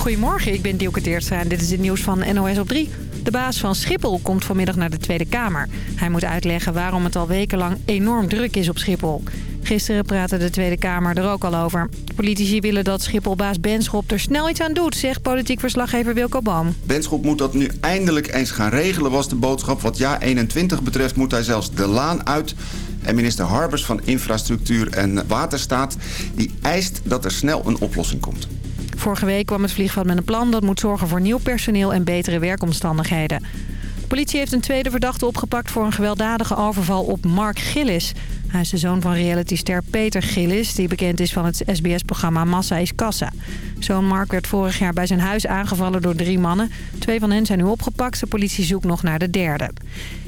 Goedemorgen, ik ben Dielke Teertstra en dit is het nieuws van NOS op 3. De baas van Schiphol komt vanmiddag naar de Tweede Kamer. Hij moet uitleggen waarom het al wekenlang enorm druk is op Schiphol. Gisteren praatte de Tweede Kamer er ook al over. Politici willen dat Schipholbaas Benschop er snel iets aan doet, zegt politiek verslaggever Wilco Boom. Benschop moet dat nu eindelijk eens gaan regelen, was de boodschap. Wat jaar 21 betreft moet hij zelfs de laan uit. En minister Harbers van Infrastructuur en Waterstaat... die eist dat er snel een oplossing komt. Vorige week kwam het vliegveld met een plan dat moet zorgen voor nieuw personeel en betere werkomstandigheden. De politie heeft een tweede verdachte opgepakt voor een gewelddadige overval op Mark Gillis. Hij is de zoon van realityster Peter Gillis, die bekend is van het SBS-programma Massa is Kassa. Zoon Mark werd vorig jaar bij zijn huis aangevallen door drie mannen. Twee van hen zijn nu opgepakt. De politie zoekt nog naar de derde.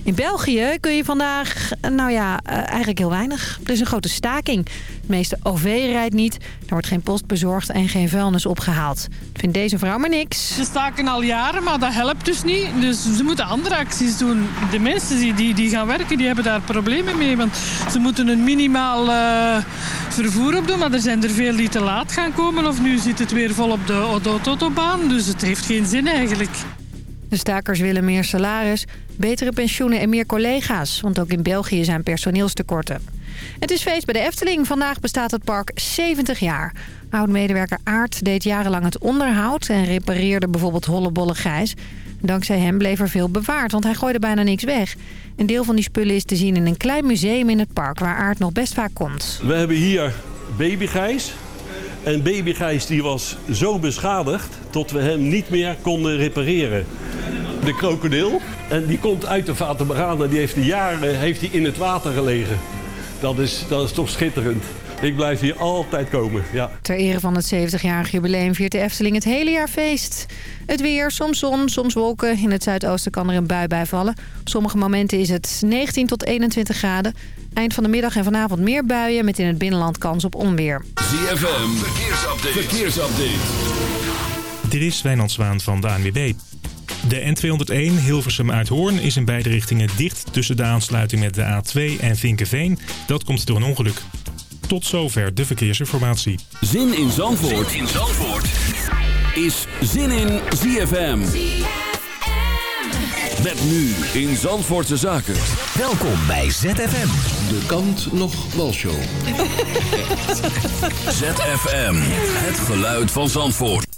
In België kun je vandaag, nou ja, eh, eigenlijk heel weinig. Er is een grote staking. De meeste OV rijdt niet. Er wordt geen post bezorgd en geen vuilnis opgehaald. Vindt deze vrouw maar niks. Ze staken al jaren, maar dat helpt dus niet. Dus ze moeten andere acties doen. De mensen die, die, die gaan werken, die hebben daar problemen mee. Want ze moeten een minimaal uh, vervoer op doen. Maar er zijn er veel die te laat gaan komen. Of nu zit het weer vol op de autobaan. Dus het heeft geen zin eigenlijk. De stakers willen meer salaris, betere pensioenen en meer collega's. Want ook in België zijn personeelstekorten. Het is feest bij de Efteling. Vandaag bestaat het park 70 jaar. Oud-medewerker Aart deed jarenlang het onderhoud... en repareerde bijvoorbeeld hollebolle gijs. Dankzij hem bleef er veel bewaard, want hij gooide bijna niks weg. Een deel van die spullen is te zien in een klein museum in het park... waar Aart nog best vaak komt. We hebben hier babygijs. En babygijs die was zo beschadigd... tot we hem niet meer konden repareren de krokodil. En die komt uit de Vaterberana. Die heeft jaren heeft die in het water gelegen. Dat is, dat is toch schitterend. Ik blijf hier altijd komen, ja. Ter ere van het 70-jarig jubileum viert de Efteling het hele jaar feest. Het weer, soms zon, soms wolken. In het zuidoosten kan er een bui bij vallen. Op sommige momenten is het 19 tot 21 graden. Eind van de middag en vanavond meer buien... met in het binnenland kans op onweer. ZFM, verkeersupdate. verkeersupdate. Dit is Wijnand Zwaan van de ANWB. De N201 Hilversum uit Hoorn is in beide richtingen dicht tussen de aansluiting met de A2 en Vinkenveen. Dat komt door een ongeluk. Tot zover de verkeersinformatie. Zin in Zandvoort, zin in Zandvoort. is Zin in ZFM. Met nu in Zandvoortse Zaken. Welkom bij ZFM. De kant nog show. ZFM. Het geluid van Zandvoort.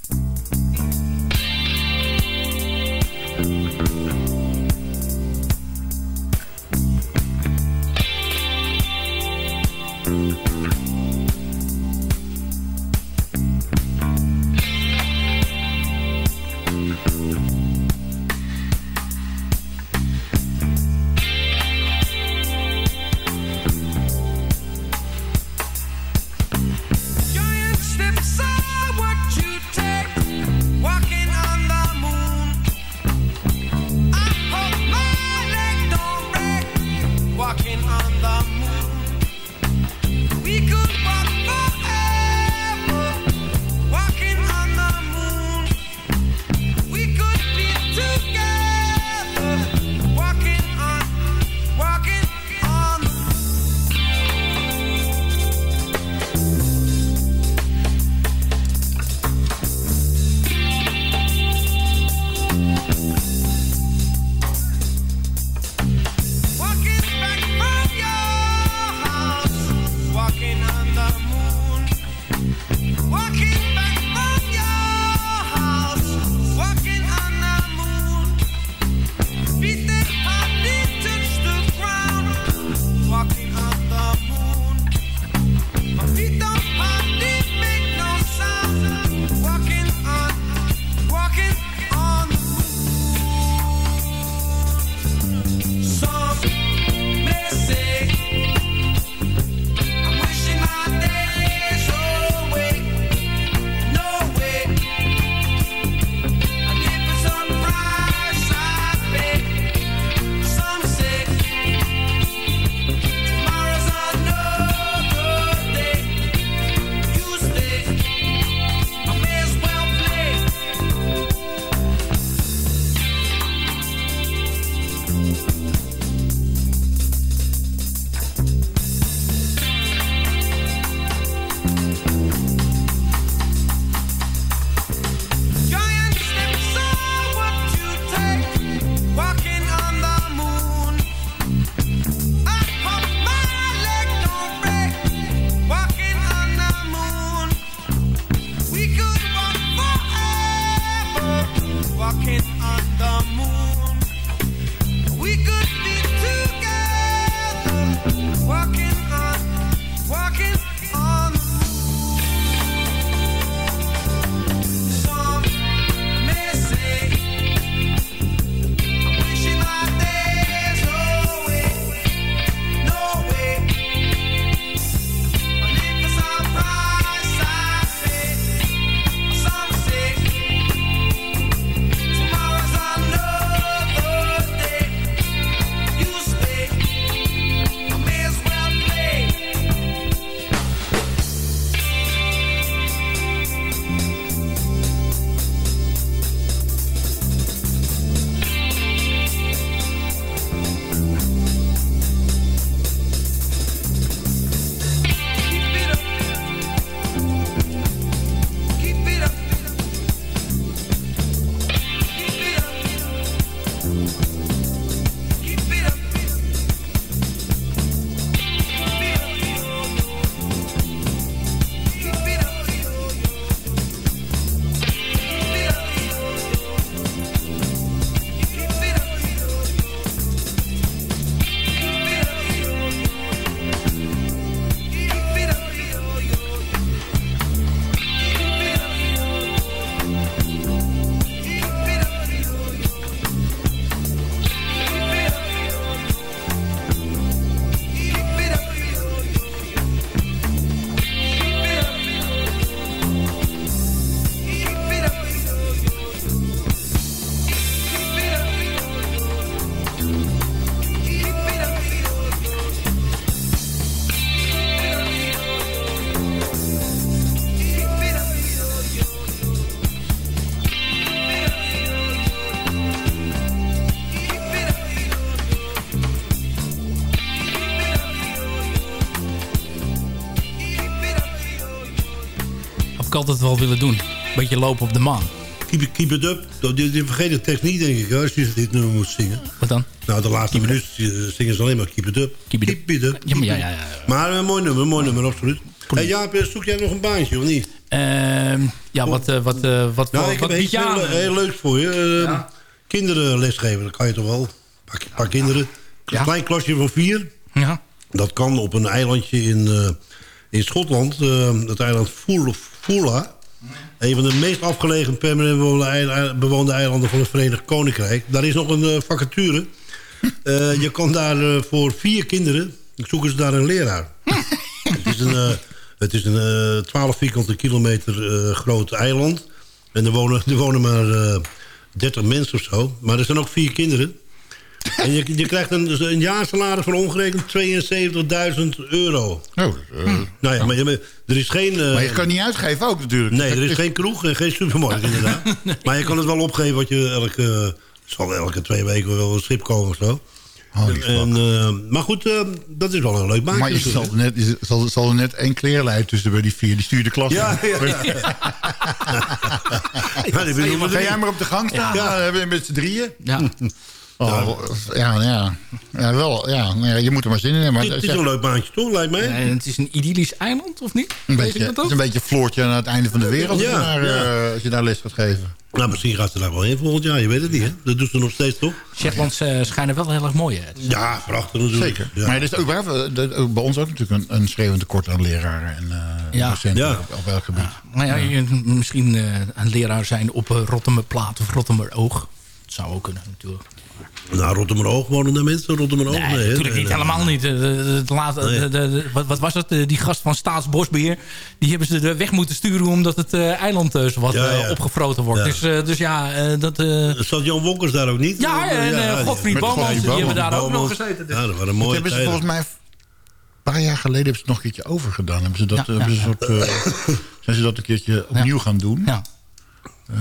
Ik altijd wel willen doen. Beetje lopen op de maan. Keep it, keep it up. Nou, die, die vergeet de tekst niet, denk ik, als je dit nummer moet zingen. Wat dan? Nou, de laatste minuut eh, zingen ze alleen maar keep it up. Keep it up. Ja, maar ja, ja, ja. Maar een mooi nummer, mooi nummer, absoluut. Hey, Jaap, eh, zoek jij nog een baantje, of niet? Ehm, ja, wat, eh, wat, eh, wat, Nou, ik wat heb iets je heel, heel leuks voor je. Eh, Ja. Kinderen lesgeven, dat kan je toch wel? Een paar, paar kinderen. Een Ja. klein klasje van vier. Ja. Dat kan op een eilandje in, eh, in Schotland. eh, het eiland Fula. Fula. Een van de meest afgelegen permanent bewoonde eil- bewoonde eilanden van het Verenigd Koninkrijk. Daar is nog een eh, vacature. Eh, je kan daar eh, voor vier kinderen... zoeken ze daar een leraar. het is een, eh, het is een eh, 12 vierkante kilometer groot eiland. En er wonen, er wonen maar eh 30 mensen of zo. Maar er zijn ook vier kinderen. En je, je krijgt een, een jaarsalaris van ongerekend 72.000 euro. Oh, eh, Nou ja, maar, er is geen... eh, maar je kan niet uitgeven ook natuurlijk. Nee, er is geen kroeg en geen supermarkt inderdaad. Maar je kan het wel opgeven wat je elke... zal elke twee weken wel een schip komen of zo. en, eh, maar goed, eh, dat is wel een leuk baantje. Maar je zal, net, je zal, zal er net één kleerlijn tussen bij die vier. Die stuur je de klas Ja, ja, ja. Ga jij maar op de gang staan? Ja. hebben we met z'n drieën. Ja. Oh, ja, ja. ja, wel. Ja, nou ja, je moet er maar zin in hebben. Het is een leuk baantje, toch? Lijkt mij. En het is een idyllisch eiland, of niet? een Weet beetje, het is een beetje Floortje aan het einde van de wereld als, Ja, je, daar, ja. eh, als je daar les gaat geven. Nou, misschien gaat ze daar wel heen volgend jaar. Je weet het niet, hè? Dat doet ze nog steeds, toch? Shetlands eh, schijnen wel heel erg mooi uit. Ja, prachtig natuurlijk. Zeker. Ja. Maar er is ook, bij, ook bij ons ook natuurlijk een, een schreeuwend tekort aan leraren en eh Ja. docenten Ja. op, op elk gebied. Nou ja, je, misschien eh, een leraar zijn op uh, Rotterdam-Plaat of Rotterdam-Oog. Dat zou ook kunnen, natuurlijk. Nou, Rotterdam-Oog wonen daar mensen. Rotterdam-Oog, Nee, natuurlijk niet. Nee, Helemaal niet. De, de, de de- de- de- wat, wat was het? Eh, Die gast van Staatsbosbeheer. Die hebben ze er weg moeten sturen omdat het eh, eiland eh, zo wat Ja, ja. opgefroten wordt. Ja. Dus, eh, dus ja, eh, dat... eh. Zat Jan Wonkers daar ook niet? ja, en Godfried Bomans, die hebben daar ook nog gezeten. Dus. Ja, dat waren Dat mooie hebben ze tijden. volgens mij... Een paar jaar geleden hebben ze het nog een keertje overgedaan. Hebben ze dat, Ja, hebben ja, ze een soort, eh, zijn ze dat een keertje opnieuw gaan doen? Ja. Eh,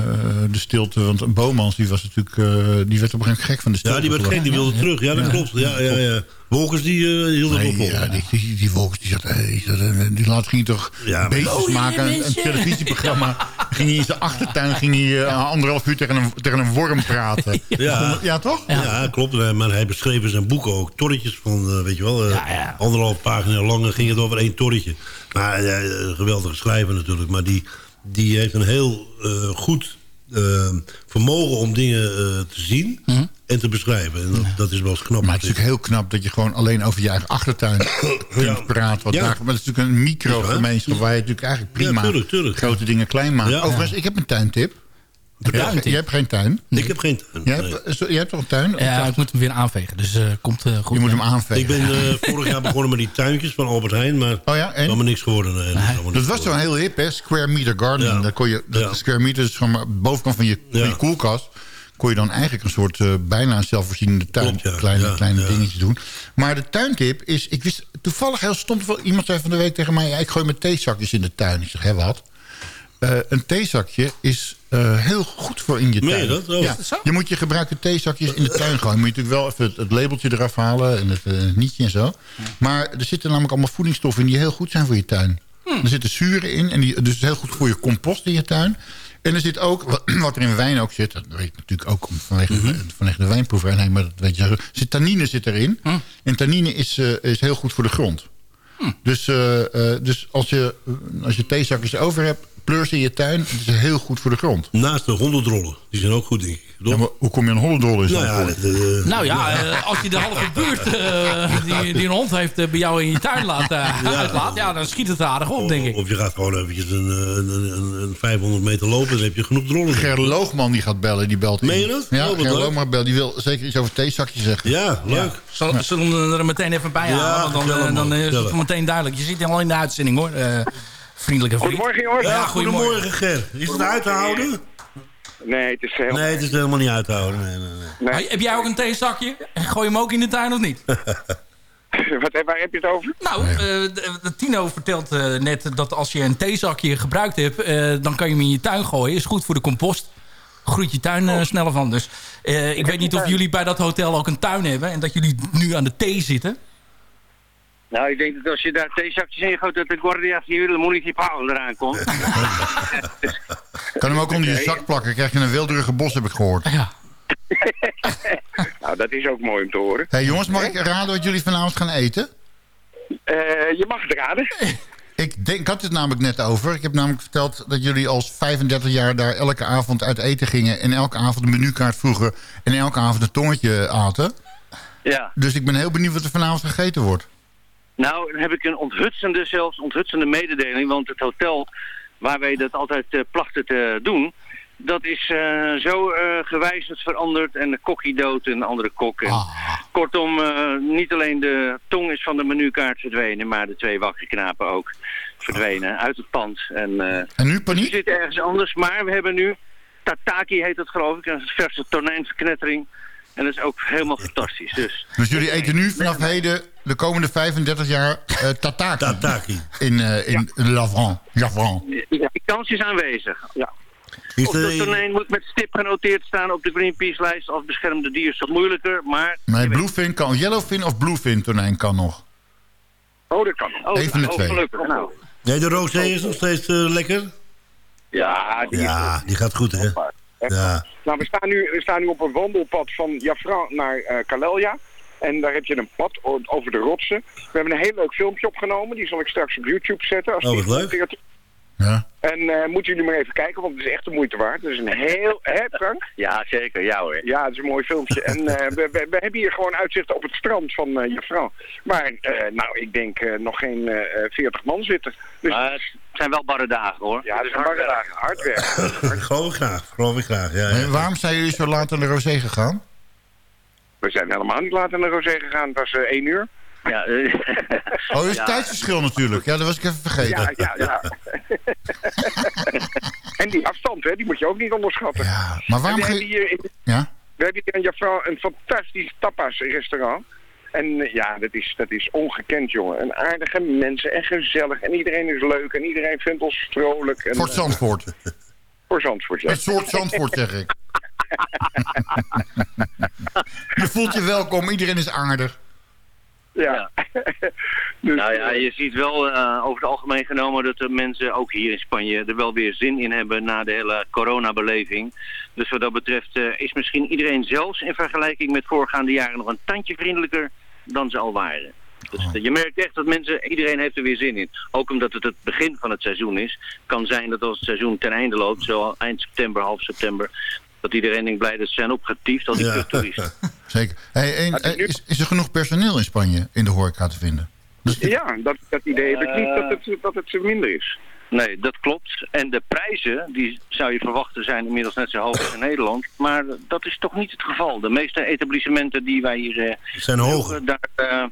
de stilte, want Bomans die was natuurlijk, eh, die werd op een gegeven moment gek van de stilte. Ja, die werd gek, die wilde terug. Ja, dat klopt. Ja, ja, ja. Wolkers, die eh, hielden Nee, het op. ja, die, die, die Wolkers, die zat, hey, die, laat ging toch Ja, beestjes Oh, maken, een, televisieprogramma. ging hij in zijn achtertuin ging hij, anderhalf uur tegen een, tegen een worm praten. Ja. ja toch? Ja, klopt. Maar hij beschreef in zijn boeken ook torretjes van, eh, weet je wel, eh, Ja, ja. anderhalf pagina lang ging het over één torretje. Maar eh, geweldige schrijver natuurlijk. Maar die, die heeft een heel eh, goed eh, vermogen om dingen eh, te zien en te beschrijven. En dat, dat is wel eens knap. Maar het is natuurlijk heel knap dat je gewoon alleen over je eigen achtertuin kunt praten. Wat Ja. maar het is natuurlijk een microgemeenschap waar je natuurlijk eigenlijk prima Ja, tuurlijk, tuurlijk. grote dingen klein maakt. Overigens, ik heb een tuintip. Je hebt- tuintip? Je hebt geen tuin. Ik heb geen tuin. Je hebt, zo- je hebt toch een tuin? Ja, ik moet hem weer aanvegen. Dus eh komt eh, goed. Je moet hem aanvegen. Ik ben eh, vorig jaar begonnen met die tuintjes van Albert Heijn, maar Oh ja, en? allemaal niks geworden. Nee, dat niks was zo geworden. heel hip, hè? Square meter gardening. Ja. Daar kon je, dat Ja. Square meter is gewoon maar bovenkant van je, van Ja. je koelkast. Kon je dan eigenlijk een soort eh, bijna zelfvoorzienende tuin. Klopt, ja. Kleine, Ja, kleine ja. dingetjes doen. Maar de tuintip is... Ik wist toevallig heel stom... Iemand zei van de week tegen mij... Ja, ik gooi mijn theezakjes in de tuin. Ik zeg, hè wat? Eh, een theezakje is eh, heel goed voor in je Meen tuin. je dat? Oh. Ja. Is dat zo? Je moet je gebruikte theezakjes in de tuin gooien. Moet je natuurlijk wel even het, het labeltje eraf halen en het, eh, nietje en zo. Maar er zitten namelijk allemaal voedingsstoffen in die heel goed zijn voor je tuin. Er zitten zuren in en die, dus heel goed voor je compost in je tuin. En er zit ook, wat, er in wijn ook zit, dat weet ik natuurlijk ook vanwege, de, vanwege de wijnproeverij, nee, maar dat weet je. Zit tannine zit erin. En tannine is, eh, is heel goed voor de grond. Dus, eh, eh, dus als je, als je theezakjes over hebt, pleur ze in je tuin. Het is heel goed voor de grond. Naast de hondendrollen. Die zijn ook goed, denk ik. Ja, maar hoe kom je aan hollendrol in Nou ja, dat, eh, Nou ja, eh, als je de halve buurt eh, die, die een hond heeft eh, bij jou in je tuin laat, eh, uitlaat, ja, dan schiet het aardig op, denk ik. Of je gaat gewoon eventjes een, eh, een, een, een 500 meter lopen, dan heb je genoeg drollen. Ger Loogman die gaat bellen, die belt in. Meen je dat? Ja, Oh, Ger. Loogman belt. Die wil zeker iets over theezakjes zeggen. Ja, leuk. Zal, zullen we er meteen even bij Ja, halen? Want dan, eh, hem, dan is het hem. meteen duidelijk. Je zit al in de uitzending hoor, eh, vriendelijke vriend. Goedemorgen, jongens. Ja, goedemorgen, goedemorgen. Ger. Is het uit te houden? Nee, het is heel... Nee, het is helemaal niet uit te houden. Nee, nee, nee. Nee. Heb jij ook een theezakje? Gooi je hem ook in de tuin of niet? Wat, waar heb je het over? Nou, eh, Tino vertelt eh, net dat als je een theezakje gebruikt hebt... eh, dan kan je hem in je tuin gooien. Is goed voor de compost. Groeit je tuin Oh. sneller van. Dus eh, ik weet niet of jullie bij dat hotel ook een tuin hebben... en dat jullie nu aan de thee zitten. Nou, ik denk dat als je daar theezakjes in gooit, dat de Guardia Civil Municipal eraan komt. Kan hem ook onder je zak plakken. krijg je een wilderige bos, heb ik gehoord. Ja. Nou, dat is ook mooi om te horen. hey, jongens, mag ik raden wat jullie vanavond gaan eten? Eh, je mag het raden. Ik, denk, ik had het namelijk net over. Ik heb namelijk verteld dat jullie als 35 jaar daar elke avond uit eten gingen... en elke avond een menukaart vroegen en elke avond een tongetje aten. Ja. Dus ik ben heel benieuwd wat er vanavond gegeten wordt. Nou, dan heb ik een onthutsende, zelfs onthutsende mededeling. Want het hotel waar wij dat altijd eh, plachten te doen... dat is eh, zo eh, gewijzigd veranderd. En de kokkie dood en de andere kok. En Kortom, niet alleen de tong is van de menukaart verdwenen... maar de twee wakkere knapen ook verdwenen uit het pand. En, En nu we paniek? zitten ergens anders, maar we hebben nu... Tataki heet het geloof ik, een verse tonijnverknettering. En dat is ook helemaal fantastisch. Dus Dus jullie eten nu vanaf heden de komende 35 jaar eh tataki. Tataki. In, eh in Lavran. Javran. Ja, die kans is aanwezig. Ja. Is Of de er, tonijn moet met stip genoteerd staan op de Greenpeace-lijst als beschermde dier is wat moeilijker, maar... Nee, bluefin kan. Yellowfin of bluefin tonijn kan nog. Oh, dat kan. Oh, Even de oh, twee. gelukkig. Nou, nee, de rosé is nog steeds eh, lekker? Ja, die Ja, die gaat goed, hè? Ja. Nou, we staan, nu, we staan nu op een wandelpad van Jafra naar Kalelia. En daar heb je een pad over de rotsen. We hebben een heel leuk filmpje opgenomen. Die zal ik straks op YouTube zetten. Als Oh, wat leuk. Ja. En eh, moeten jullie maar even kijken, want het is echt de moeite waard. Het is een heel... Hè, Frank? ja, zeker. Ja hoor. Ja, het is een mooi filmpje. En eh, we, we, we hebben hier gewoon uitzicht op het strand van eh Jafra. Maar, eh, nou, ik denk eh, nog geen eh 40 man zitten. Dus Maar het zijn wel barre dagen hoor. ja, dat is hard werken. Hard werken. geloof ik graag, geloof ik graag. Ja, En waarom zijn jullie zo laat naar de Rosé gegaan? We zijn helemaal niet later naar Rosé gegaan. Het was eh 1 uur. Ja, eh, Oh, dat is Ja. tijdsverschil natuurlijk. Ja, dat was ik even vergeten. Ja, ja, ja. en die afstand, hè, die moet je ook niet onderschatten. Ja, maar waarom... we, hebben hier, in- Ja? we hebben hier in een fantastisch tapas-restaurant. En eh, ja, dat is, dat is ongekend, jongen. En aardige mensen en gezellig. En iedereen is leuk en iedereen vindt ons vrolijk. En, Fort eh, Zandvoort. voor Zandvoort, ja. Het soort Zandvoort, zeg ik. je voelt je welkom, iedereen is aardig. Ja. dus, nou ja, eh, je ziet wel eh, over het algemeen genomen dat de mensen ook hier in Spanje er wel weer zin in hebben na de hele coronabeleving. Dus wat dat betreft eh, is misschien iedereen zelfs in vergelijking met voorgaande jaren nog een tandje vriendelijker dan ze al waren. Dus je merkt echt dat mensen, iedereen heeft er weer zin in. Ook omdat het het begin van het seizoen is. kan zijn dat als het seizoen ten einde loopt, zo eind september, half september, dat iedereen denkt blij dat ze zijn opgetiefd, al die Ja. toeristen. Zeker. Hey, en, eh, is, is er genoeg personeel in Spanje in de horeca te vinden? Ja, dat, dat idee heb ik niet dat het, dat het minder is. Nee, dat klopt. En de prijzen, die zou je verwachten zijn inmiddels net zo hoog als in Nederland. Maar dat is toch niet het geval. De meeste etablissementen die wij hier... eh, Zijn hoger. Daar, eh,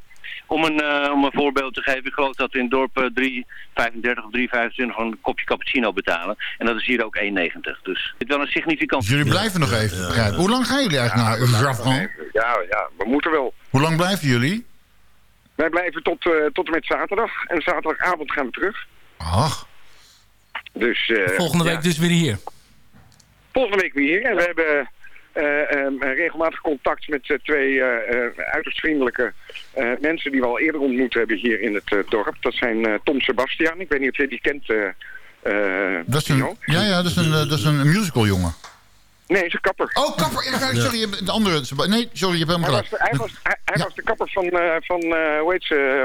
om, een, eh, om een voorbeeld te geven, ik geloof dat we in dorp eh, 3,35 of 3,25 voor een kopje cappuccino betalen. En dat is hier ook 1,90. Dus het is wel een significant... Dus jullie blijven nog even, begrijp ik. Hoe lang gaan jullie eigenlijk naar Javran? Ja, ja, we moeten wel. Hoe lang blijven jullie? Wij blijven tot, eh, tot en met zaterdag. En zaterdagavond gaan we terug. Ach. Dus, eh, Volgende ja. week dus weer hier. Volgende week weer hier. En we hebben eh, ehm, regelmatig contact met eh, twee eh, uiterst vriendelijke mensen die we al eerder ontmoet hebben hier in het dorp. Dat zijn Tom Sebastian. Ik weet niet of je die kent. Dat is een, ja, ja, dat is een, dat is een musical jongen. Nee, is een kapper. Oh, kapper. Sorry, de andere. Nee, sorry, je hebt hem Hij was, gelijk. hij was, hij, hij was de kapper van, van eh, hoe heet ze?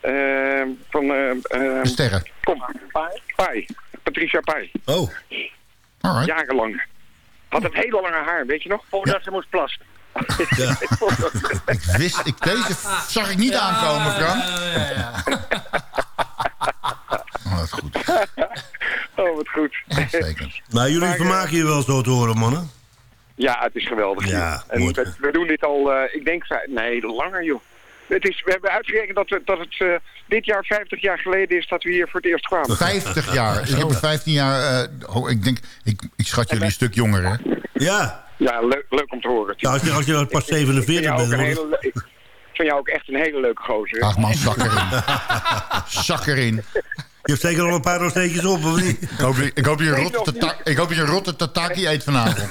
eh, van, De sterren. Kom, Pai. Patricia Pai. Oh. Alright. Jarenlang. Had het hele lange haar, weet je nog? Voordat ze moest plassen. Ik wist, ik, deze zag ik niet aankomen, Frank. Oh, dat is goed. Oh, wat goed. Maar jullie vermaken je wel zo te horen, mannen. Ja, het is geweldig. Ja, en mooi. we, we doen dit al, eh, ik denk, nee, langer joh. Het is, we hebben uitgerekend dat, we, dat het eh, dit jaar 50 jaar geleden is dat we hier voor het eerst kwamen. 50 jaar. Ik heb er 15 jaar. eh, oh, ik denk, ik, ik schat jullie een stuk jonger, hè? Ja. Ja, leuk, leuk om te horen. Ja, als je, als je pas Ik vind 47 jou ook bent, dan hele ik vind jou ook echt een hele leuke gozer. Ach man, zak erin. Zak erin. Je hebt zeker al een paar rosteetjes op, of niet? Ik hoop, ik hoop je een rotte, tata- ik hoop je een rotte tataki eet vanavond.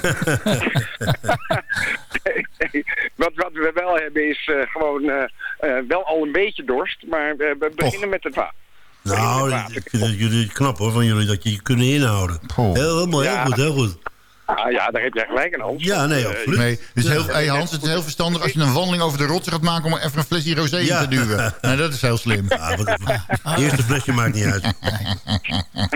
wat, wat we wel hebben is eh, gewoon eh, eh, wel al een beetje dorst, maar we, we beginnen met het water. Nou, ik vind het jullie knap hoor, van jullie dat je je kunnen inhouden. Heel, heel mooi, heel Ja. goed, heel goed. Ah ja, daar heb jij gelijk aan, Hans. Ja, nee, Eh, absoluut. Nee, het is heel, hey Hans, het is heel verstandig als je een wandeling over de rotsen gaat maken... om even een flesje rosé in te duwen. Nee, dat is heel slim. Eerste flesje maakt niet uit.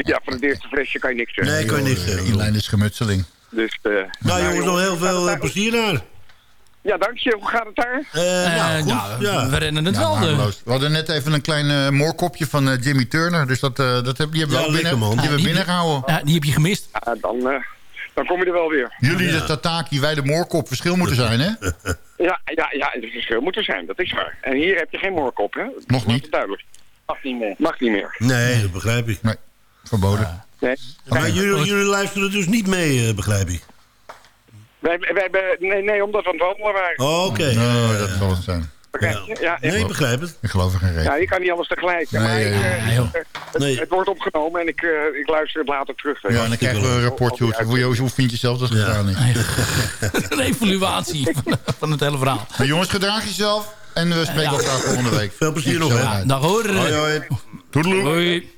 Ja, van het eerste flesje kan je niks zeggen. Nee, kan je niks zeggen. Die lijn is gemutseling. Dus, eh, Nou jongens, nog heel veel eh, plezier daar. Ja, dank je. Hoe gaat het daar? Eh, nou, goed. nou, ja. we rennen het Ja, wel. We hadden net even een klein moorkopje van Jimmy Turner. Dus dat, eh, dat heb, die hebben we Ja, ook binnen, man. die hebben we die- binnengehouden. Ja, die heb je gemist. Ja, dan, eh, dan kom je er wel weer. Jullie de tataki, wij de moorkop. Verschil moeten zijn, hè? Ja, ja, ja, het verschil moet er zijn. Dat is waar. En hier heb je geen moorkop, hè? Nog niet. Duidelijk. Mag niet meer. Mag niet meer. Nee, dat begrijp ik. Nee, verboden. Nee. Maar jullie, jullie luisteren dus niet mee, eh, begrijp ik. Wij, wij hebben, nee, nee, omdat we aan het wandelen waren. Oh, Oké. Oh, dat zal het zijn. Begrijp je? Ja, Nee, ik begrijp het. Ik geloof er geen ja, reden. je kan niet alles tegelijk. Nee, maar ik, eh, het, Nee. het wordt opgenomen en ik, eh, ik luister het later terug. Ja, en dan krijgen we een rapportje. Hoe, hoe, hoe vind je zelf dat het gedaan is? Een evaluatie van, van het hele verhaal. Maar jongens, gedraag jezelf. En we spreken elkaar volgende week. Veel plezier nog. Dag hoor. Hoi, hoi. Toedeloe. Hoi.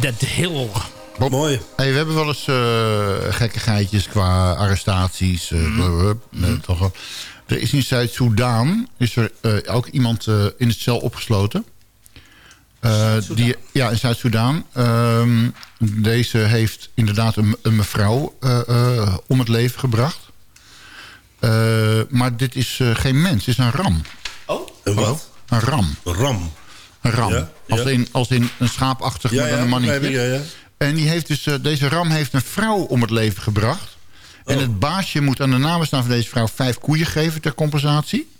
Dead Hill. Mooi. Hey, we hebben wel eens eh gekkigheidjes qua arrestaties. eh, blablabla, eh, toch wel. Er is in Zuid-Soedan is er eh, ook iemand eh, in het cel opgesloten. Eh, die, ja, in Zuid-Soedan. Ehm, deze heeft inderdaad een, een mevrouw eh, eh, om het leven gebracht. Eh, maar dit is eh, geen mens, het is een ram. Oh? Een wat? Een ram. Een ram. Een ram. Ja, Als, in, als in een schaapachtig, ja, een mannetje. En die heeft dus, eh, deze ram heeft een vrouw om het leven gebracht. En Oh. het baasje moet aan de nabestaan van deze vrouw vijf koeien geven ter compensatie.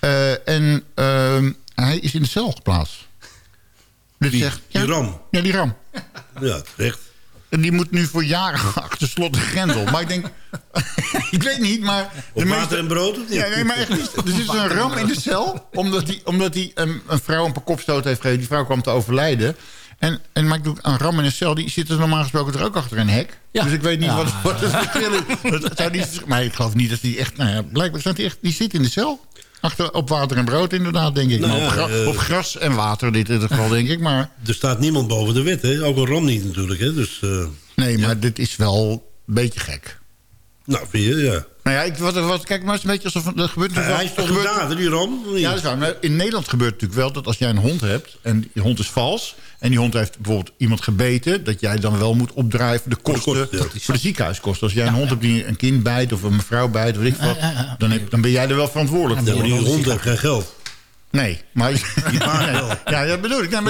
Eh, en ehm, hij is in de cel geplaatst. Dit Wie? zegt, ja, Die ram? Ja, die ram. Ja, terecht. En die moet nu voor jaren achter slot en grendel. Maar ik denk... ik weet niet, maar... Op water en brood, of niet? Ja, nee, maar echt niet. Er zit een ram in de cel. Omdat hij omdat die, een, een vrouw een paar kopstoot heeft gegeven. Die vrouw kwam te overlijden. En, en maar ik doe een ram in een cel. Die zit er normaal gesproken er ook achter een hek. Ja. Dus ik weet niet Ja. wat, wat het verschil is. Het zou niet, maar ik geloof niet dat die echt... Nou ja, blijkbaar staat die echt... Die zit in de cel. Achter, op water en brood inderdaad, denk ik. Nou Maar op, gra- eh, op gras en water in dit geval, denk ik. Maar Er staat niemand boven de wet, hè? Ook een ram niet natuurlijk, hè? Dus, eh, nee, maar dit is wel een beetje gek. nou, vind je, ja. Nou ja, ik, wat, wat, kijk maar eens een beetje alsof... Dat gebeurt Hij, is toch gebeurt- dader, die ram? Ja, dat is waar. Maar in Nederland gebeurt het natuurlijk wel dat als jij een hond hebt... en die hond is vals... en die hond heeft bijvoorbeeld iemand gebeten... dat jij dan wel moet opdrijven de kosten kosten, ja. voor de ziekenhuiskosten. Als jij een hond hebt die een kind bijt of een mevrouw bijt... of weet ik wat, dan, heb- dan ben jij er wel verantwoordelijk Ja, voor. maar die hond heeft geen geld. Nee, maar... Nee. Ja, dat bedoel ik. Nee,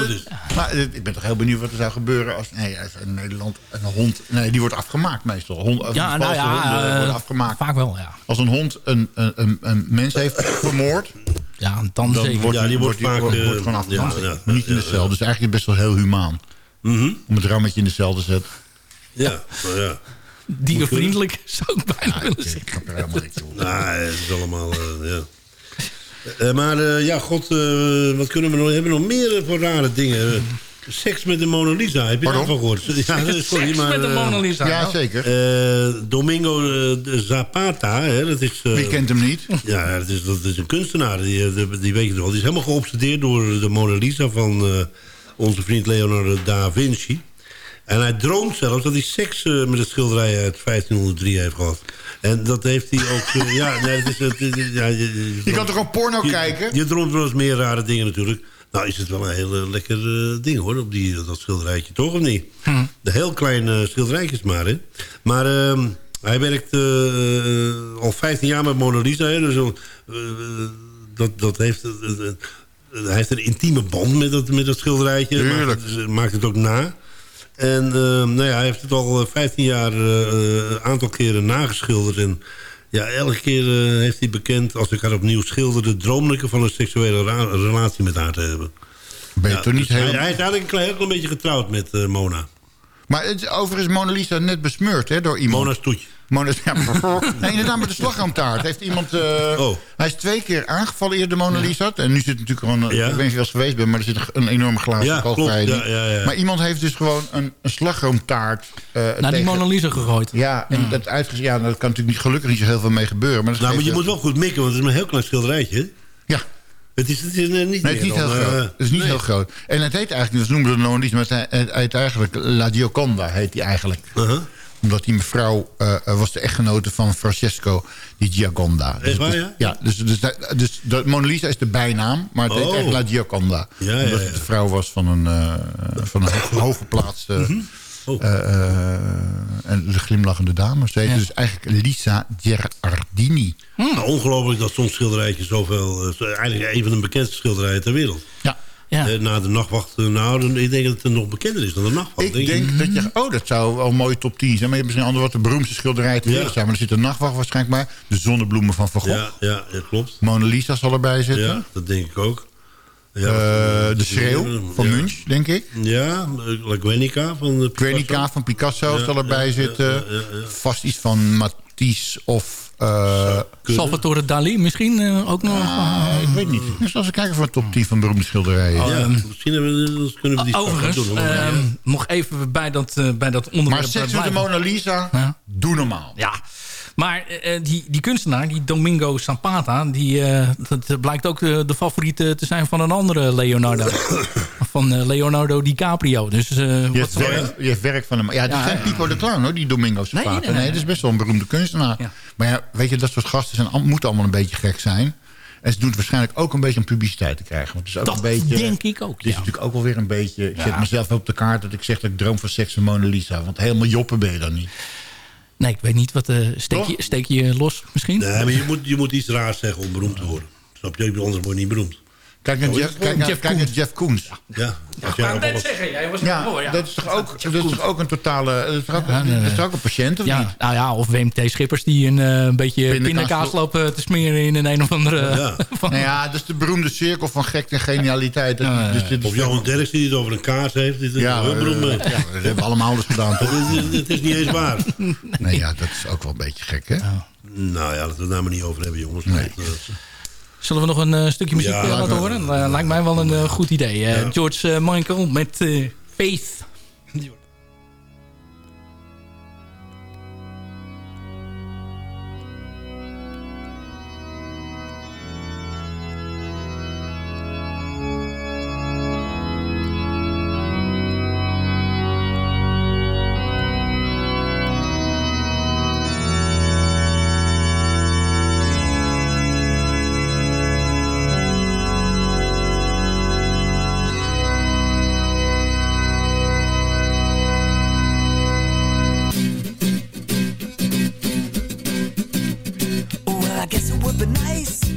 maar, ik ben toch heel benieuwd wat er zou gebeuren als, nee, als in Nederland een hond... Nee, die wordt afgemaakt meestal. Hond, Ja, een nou ja, hond, eh, eh, wordt afgemaakt. Vaak wel, ja. Als een hond een, een, een, een mens heeft vermoord... Ja, dan, dan zeker. wordt Ja, die, wordt, wordt die, vaak, wordt, eh, wordt gewoon afgemaakt. ja, ja, maar niet in de ja, cel. ja. Dus eigenlijk best wel heel humaan. Mhm. Om het rammetje in de cel te zetten. Ja, maar ja. Diervriendelijk zou ik bijna willen Ik zeggen. snap er helemaal niks van. Nou, het is allemaal, ja. Eh, maar eh, ja, god, eh, wat kunnen we nog? Hebben we nog meer voor rare dingen? Seks met de Mona Lisa, heb je Pardon? daarvan gehoord? Ja, sorry, Seks maar, met de Mona Lisa. Ja, nou. zeker. eh, Domingo de Zapata, hè, dat is... Wie kent hem niet? Ja, dat is, dat is een kunstenaar, die, die, die weet je wel. Die is helemaal geobsedeerd door de Mona Lisa van eh, onze vriend Leonardo da Vinci. En hij droomt zelfs dat hij seks eh, met het schilderij uit 1503 heeft gehad. En dat heeft hij ook... eh, ja, nee, het is, het, ja, je, Je kan toch gewoon porno je- kijken? Je droomt wel eens meer rare dingen natuurlijk. Nou is het wel een heel lekker eh, ding hoor, op die, dat schilderijtje, toch of niet? Hm. De heel kleine schilderijtjes maar, hè. Maar ehm, hij werkt al 15 jaar met Mona Lisa, hè. Dus, dat, dat heeft... hij heeft een intieme band met dat, met dat schilderijtje. Maakt, maakt het ook na. En ehm, nou ja, hij heeft het al eh, 15 jaar eh, eh, een aantal keren nageschilderd. En ja, elke keer eh, heeft hij bekend, als ik haar opnieuw schilderde... droomde ik van een seksuele relatie met haar te hebben. Ben je Ja, toch niet dus hij, heel... hij is eigenlijk een klein, beetje getrouwd met eh, Mona. Maar het is overigens Mona Lisa net besmeurd hè, door iemand. Mona's toetje. Mona, ja, nee, inderdaad, met de slagroomtaart. Heeft iemand, eh, Oh. Hij is twee keer aangevallen eerder, de Mona Lisa. En nu zit natuurlijk gewoon... eh, Ja. Ik weet niet of je wel eens geweest bent, maar er zit een enorme glazen Ja. Ja, ja, ja. Maar iemand heeft dus gewoon een, een slagroomtaart... eh, Naar die Mona Lisa gegooid. Ja, en dat, uitgez- ja, daar kan natuurlijk niet, gelukkig niet zo heel veel mee gebeuren. Maar dat Nou, maar je moet wel goed mikken, want het is een heel klein schilderijtje. Ja, Het is, het is niet nee, het is niet heel groot. Het is niet nee. heel groot. En het heet eigenlijk, dus noemen we het nog niet, maar het heet- het heet eigenlijk La Gioconda heet die eigenlijk. Uh-huh. Omdat die mevrouw eh, eh, was de echtgenote van Francesco di Gioconda. Echt waar, dus, ja? ja, dus, dus, dus de Mona Lisa is de bijnaam, maar het heet Oh. echt La Gioconda. Ja, ja, omdat ja. het de vrouw was van een, eh, van een hoog- hooggeplaatste... Mhm. Oh. eh, eh, en de glimlachende dame. Ze heette dus eigenlijk Lisa Gerardini. Nou, ongelooflijk dat soms schilderijtjes zoveel... eigenlijk een van de bekendste schilderijen ter wereld. Ja. Ja. Eh, na de nachtwacht, nou, dan- ik denk dat het nog bekender is dan de nachtwacht. Ik denk dat je... Oh, dat zou wel een mooie top 10 zijn. Maar je hebt misschien andere wat de beroemdste schilderijen ter Ja. zijn. Maar er zit een nachtwacht waarschijnlijk bij. De zonnebloemen van Van Gogh. Ja, ja, ja, klopt. Mona Lisa zal erbij zitten. Ja, dat denk ik ook. Ja, Eh, de schreeuw van ja. Munch, denk ik. Ja, La Guernica van de Guernica van Picasso Ja, zal erbij ja, zitten. ja, ja, ja. Vast iets van Matisse of... eh, Salvatore Dali misschien eh, ook nog. ah, ik weet niet. Dus als we kijken voor een top 10 van beroemde schilderijen. Ja, misschien hebben we, dat kunnen we die Overigens, doen. ehm, nog even bij dat, eh, bij dat onderwerp. maar seks met de. Mona Lisa, Ja. doe normaal. Ja, Maar eh, die, die kunstenaar, die Domingo Zapata... Die, eh, dat blijkt ook de, de favoriet te zijn van een andere Leonardo. van eh, Leonardo DiCaprio. Dus, eh, Je wat werk, je hebt werk van hem. Ja, dat Ja, ja. Pico de Clown, hoor, die Domingo Zapata. Nee, nee, nee, nee. dat is best wel een beroemde kunstenaar. Maar ja, weet je, dat soort gasten zijn, moeten allemaal een beetje gek zijn. En ze doen het waarschijnlijk ook een beetje om publiciteit te krijgen. Want het is ook Dat een beetje, denk ik ook, Het is ja. natuurlijk ook wel weer een beetje... Ik Ja. zet mezelf op de kaart dat ik zeg dat ik droom van seks en Mona Lisa. Want helemaal joppen ben je dan niet. Nee, ik weet niet. Wat, eh, steek, je, steek je los misschien? Nee, maar je moet, je moet iets raars zeggen om beroemd te worden. Snap je? Anders word je niet beroemd. Kijk naar is Jeff, kijk naar Jeff Koens. Ja, wou jij op net zeggen, jij was Ja, ervoor, ja. dat is toch ook, dat is ook een totale... Dat is toch ook, Ja, nee, nee. dat is toch ook een patiënt, of ja, niet? nou ja, of WMT Schippers die een eh, beetje Pindakaas lopen te smeren in een een of andere... Ja. van- Nou ja, dat is de beroemde cirkel van gekte en genialiteit. Dat- dus dit is Of Johan Derks die het over een kaas heeft. Dit is Ja, heel eh, ja, dat hebben we allemaal dus gedaan? Het is, het is niet eens waar. Nee, ja, dat is ook wel een beetje gek, hè? Nou ja, laten we het daar maar niet over hebben, jongens. Nee. Zullen we nog een eh, stukje muziek Ja, eh, laten horen? Eh, lijkt mij wel een goed idee. George Michael met Faith. the nice.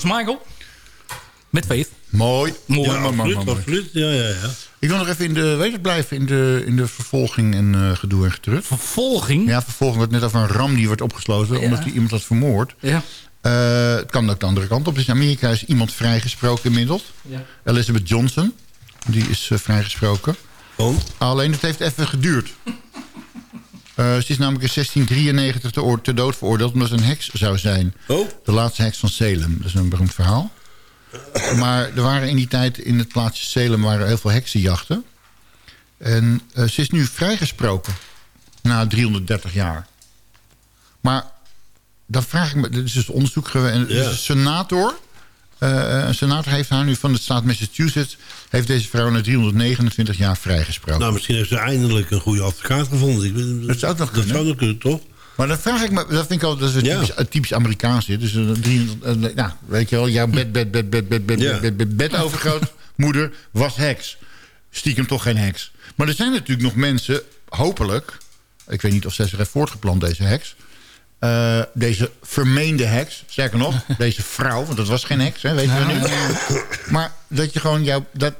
George Michael. Met Faith. Mooi. Mooi, Ja, absoluut, mooi. absoluut. Ja, ja, ja. Ik wil nog even in de, weet je, blijven in de, in de vervolging en eh, gedoe en getrut. Vervolging? Ja, vervolging. Het net over een ram die wordt opgesloten omdat hij iemand had vermoord. Ja. Eh, het kan ook de andere kant op. Dus in Amerika is iemand vrijgesproken inmiddels. Ja. Elizabeth Johnson. Die is eh, vrijgesproken. Oh. Alleen het heeft even geduurd. Eh, ze is namelijk in 1693 te, dood veroordeeld omdat ze een heks zou zijn. Oh. De laatste heks van Salem. Dat is een beroemd verhaal. Maar er waren in die tijd in het plaatsje Salem waren heel veel heksenjachten. En eh, ze is nu vrijgesproken. Na 330 jaar. Maar dan vraag ik me... Dit is dus onderzoek geweest. Ja. dus een senator... eh, een senator heeft haar nu van de staat Massachusetts... heeft deze vrouw na 329 jaar vrijgesproken. Nou, misschien heeft ze eindelijk een goede advocaat gevonden. Ik dat zou ook nog dat kunnen. zou nog kunnen, toch? Maar dat vraag ik me, dat vind ik al, dat is typisch, typisch Amerikaans. Dus een drie, ja, weet je wel, jouw bed, bed, bed, bed, bed, bed, Ja. bed, bed, bed overgrootmoeder was heks. Stiekem toch geen heks. Maar er zijn natuurlijk nog mensen, hopelijk, ik weet niet of zij zich heeft voortgeplant, deze heks. Eh, deze vermeende heks, sterker nog, deze vrouw, want dat was geen heks, hè, weten we nu. Maar dat je gewoon jou, dat,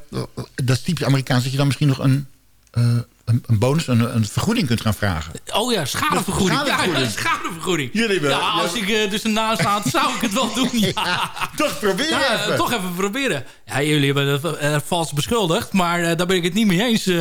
dat is typisch Amerikaans, dat je dan misschien nog een, eh, een, een bonus, een, een vergoeding kunt gaan vragen. Oh ja, schadevergoeding. Schadevergoeding. Ja, schadevergoeding. Jullie wel. Ja, als ik eh, dus ernaast sta, zou ik het wel doen. Ja. toch proberen Ja, even. Toch even proberen. Ja, jullie hebben het eh, vals beschuldigd, maar eh, daar ben ik het niet mee eens. Uh,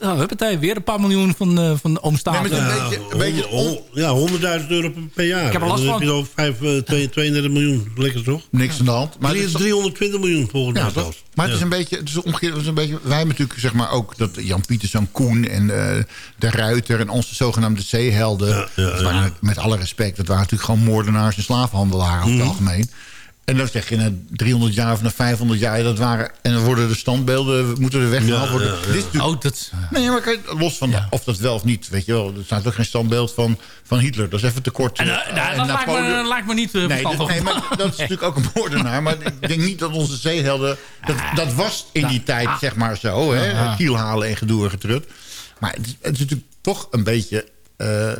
nou, huppatee, weer een paar miljoen van, eh van Staat. Nee, is een beetje- een beetje Hon- Ja, 100.000 euro per- jaar. Ik heb er last En dan van. heb je al 5, eh, twee- 32 miljoen. Lekker toch? Niks aan de hand. Maar Maar het is is toch- 320 miljoen volgens Ja, mij zelfs. Maar het is Ja. een beetje, het is omgekeerd, het is een beetje, wij hebben natuurlijk zeg maar ook dat Jan Pieterszoon Koen en eh, de Ruiter en onze zogenaamde zeehelden, dat waren, met alle respect, dat waren natuurlijk gewoon moordenaars en slavenhandelaren over Mhm. het algemeen. En dan zeg je na 300 jaar of na 500 jaar, dat waren, en dan worden de standbeelden, moeten er weggehaald worden. ja, ja. Dit is Oh, dat... Nee, maar kijk, los van of dat wel of niet, weet je wel, er staat ook geen standbeeld van, van Hitler. Dat is even te kort. En, eh, eh, nou, en dat lijkt me, Napoleon- lijkt me niet uh, Nee, dat, nee, maar dat is natuurlijk ook een moordenaar. Maar ik denk niet dat onze zeehelden... Dat, dat was in die tijd, zeg maar zo. Hè? Ja. Kielhalen en gedoe en getrut. Maar het, is- het is natuurlijk toch een beetje eh,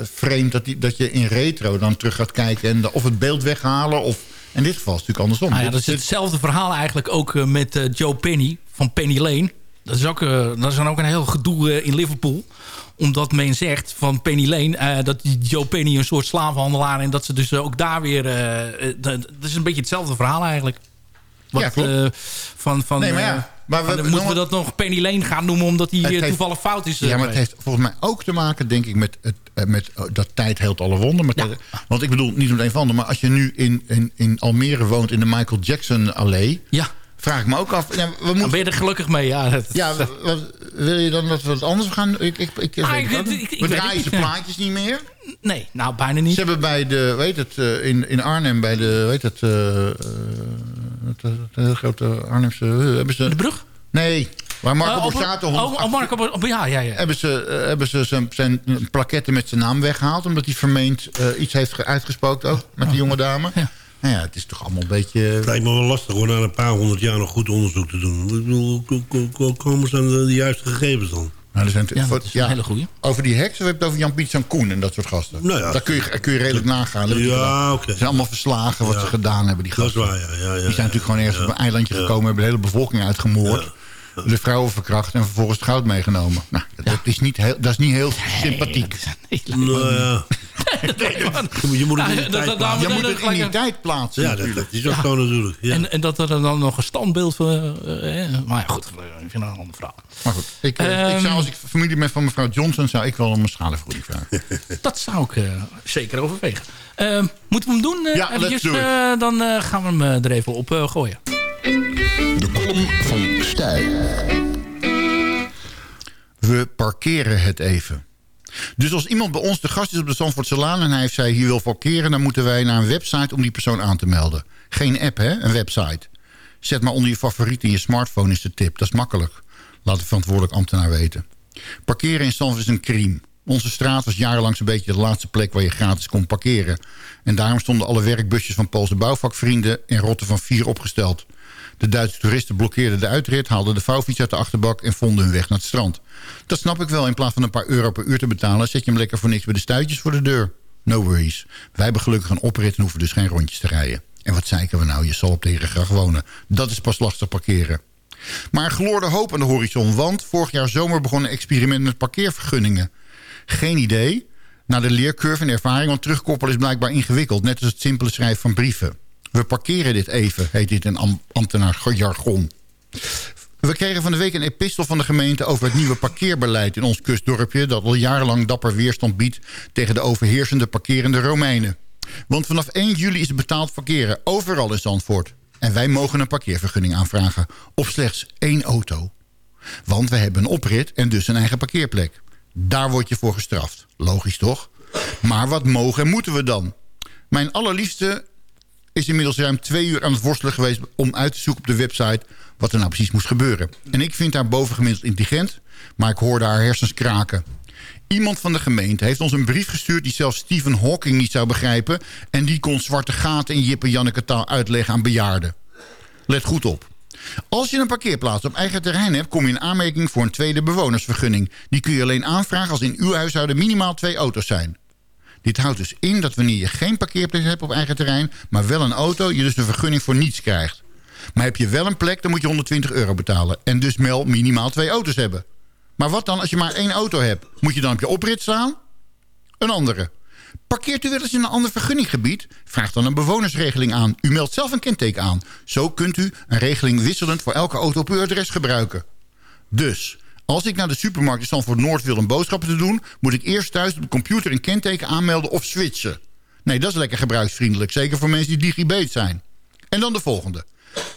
vreemd... Dat, die, dat je in retro dan terug gaat kijken... en de- of het beeld weghalen of... In dit geval is het natuurlijk andersom. Nou ja, dat is hetzelfde verhaal eigenlijk ook eh, met Joe Penny van Penny Lane. Dat is, ook, dat is dan ook een heel gedoe in Liverpool. Omdat men zegt van Penny Lane... dat Joe Penny een soort slavenhandelaar... en dat ze dus ook daar weer... dat is een beetje hetzelfde verhaal eigenlijk. Wat, Ja, klopt. eh, van, van, Nee, maar ja, eh, maar we moeten we dat nog Penny Lane gaan noemen... omdat Het eh, heeft- toevallig fout is? eh, Ja, maar het heeft volgens mij ook te maken, denk ik, met, het, eh, met eh, dat tijd heelt alle wonden. Want ik bedoel, niet om het een van maar als je nu in, in, in Almere woont in de Michael Jackson allee, ja. vraag ik me ook af. Ja, we Dan moeten, ben je er gelukkig mee, ja. Dat- ja, wat- wat- wil je dan dat we wat anders gaan? Ik, ik, ik, Ah, ik- het we draaien het ze plaatjes niet meer. Nee, nou bijna niet. Ze hebben bij de, weet het, eh, in, in Arnhem, bij de, weet het, eh, eh, het, het hele grote Arnhemse, eh, hebben ze... De brug? Nee, waar Marco Eh, op- Borsato... Oh, 108 oh, Marco ja, ja, ja. hebben ze, eh, hebben ze zijn, zijn plaketten met zijn naam weggehaald... omdat hij vermeend eh, iets heeft ge- uitgespookt ook met die jonge dame. Ja. Nou ja, het is toch allemaal een beetje... Het lijkt me wel lastig hoor, na een paar honderd jaar nog goed onderzoek te doen. Ik bedoel, hoe- komen ze aan de, de juiste gegevens dan? Nou, er zijn Ja, dat is een hele goeie. Over die heks, of heb je het over Jan Piet en Koen en dat soort gasten? Nou ja. Daar kun je, kun je redelijk nagaan. Ja, oké. Ze zijn allemaal verslagen wat Ja. ze gedaan hebben, die Dat is gasten. waar, ja. ja, ja die zijn natuurlijk gewoon ergens ja. op een eilandje Ja. gekomen... hebben de hele bevolking uitgemoord. De vrouwen verkracht en vervolgens het goud meegenomen. Nou, dat, is, niet heel, dat is niet heel sympathiek. Nou ja. Je moet het in tijd plaatsen. Je moet in die tijd plaatsen Ja, dat, is ook zo natuurlijk. Ja. En, en dat er dan nog een standbeeld van... eh, eh, maar ja, goed, ik vind dat een ander verhaal. Maar goed, ik, eh, ik Ehm, zou, als ik familie ben van mevrouw Johnson... zou ik wel om een schadevergoeding vragen. Dat zou ik zeker overwegen. Eh, moeten we hem doen? eh, Ja, let's eventjes? do it. Dan eh, gaan we hem er even op eh, gooien. De column van Stijl. We parkeren het even. Dus als iemand bij ons de gast is op de Zandvoortse Laan... en hij heeft zei hier wil parkeren... dan moeten wij naar een website om die persoon aan te melden. Geen app, hè? Een website. Zet maar onder je favoriet in je smartphone is de tip. Dat is makkelijk. Laat de verantwoordelijk ambtenaar weten. Parkeren in Zandvoort is een crime. Onze straat was jarenlang zo'n beetje de laatste plek... waar je gratis kon parkeren. En daarom stonden alle werkbusjes van Poolse bouwvakvrienden... in rotten van vier opgesteld. De Duitse toeristen blokkeerden de uitrit, haalden de vouwfiets uit de achterbak... en vonden hun weg naar het strand. Dat snap ik wel. In plaats van een paar euro per uur te betalen... zet je hem lekker voor niks bij de stuitjes voor de deur. No worries. Wij hebben gelukkig een oprit en hoeven dus geen rondjes te rijden. En wat zeiken we nou? Je zal op de Herengracht wonen. Dat is pas lastig parkeren. Maar gloorde hoop aan de horizon, want vorig jaar zomer begon een experiment met parkeervergunningen. Geen idee. Na de leercurve en ervaring, want terugkoppelen is blijkbaar ingewikkeld. Net als het simpele schrijven van brieven. We parkeren dit even, heet dit am ambtenaarjargon. We kregen van de week een epistel van de gemeente over het nieuwe parkeerbeleid in ons kustdorpje... dat al jarenlang dapper weerstand biedt tegen de overheersende parkerende Romeinen. Want vanaf 1 juli is betaald parkeren overal in Zandvoort. En wij mogen een parkeervergunning aanvragen op slechts één auto. Want we hebben een oprit en dus een eigen parkeerplek. Daar word je voor gestraft. Logisch toch? Maar wat mogen en moeten we dan? Mijn allerliefste is inmiddels ruim twee uur aan het worstelen geweest... om uit te zoeken op de website wat er nou precies moest gebeuren. En ik vind haar bovengemiddeld intelligent, maar ik hoorde haar hersens kraken. Iemand van de gemeente heeft ons een brief gestuurd... die zelfs Stephen Hawking niet zou begrijpen... en die kon zwarte gaten in Jippe Janneke taal uitleggen aan bejaarden. Let goed op. Als je een parkeerplaats op eigen terrein hebt... kom je in aanmerking voor een tweede bewonersvergunning. Die kun je alleen aanvragen als in uw huishouden minimaal twee auto's zijn. Dit houdt dus in dat wanneer je geen parkeerplek hebt op eigen terrein... maar wel een auto, je dus een vergunning voor niets krijgt. Maar heb je wel een plek, dan moet je 120 euro betalen. En dus wel minimaal twee auto's hebben. Maar wat dan als je maar één auto hebt? Moet je dan op je oprit staan? Een andere. Parkeert u wel eens in een ander vergunninggebied? Vraag dan een bewonersregeling aan. U meldt zelf een kenteken aan. Zo kunt u een regeling wisselend voor elke auto op uw adres gebruiken. Dus, als ik naar de supermarkt in Stanford Noord wil om boodschappen te doen... moet ik eerst thuis op de computer een kenteken aanmelden of switchen. Nee, dat is lekker gebruiksvriendelijk. Zeker voor mensen die digibeet zijn. En dan de volgende.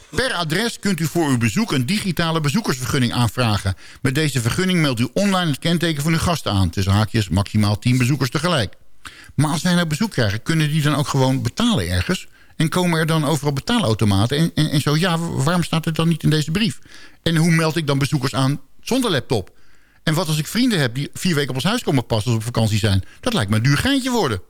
Per adres kunt u voor uw bezoek een digitale bezoekersvergunning aanvragen. Met deze vergunning meldt u online het kenteken van uw gasten aan. Tussen haakjes maximaal 10 bezoekers tegelijk. Maar als wij nou bezoek krijgen, kunnen die dan ook gewoon betalen ergens? En komen er dan overal betaalautomaten? En, en, en zo, ja, waarom staat het dan niet in deze brief? En hoe meld ik dan bezoekers aan zonder laptop? En wat als ik vrienden heb die vier weken op ons huis komen passen als op vakantie zijn? Dat lijkt me een duur geintje worden.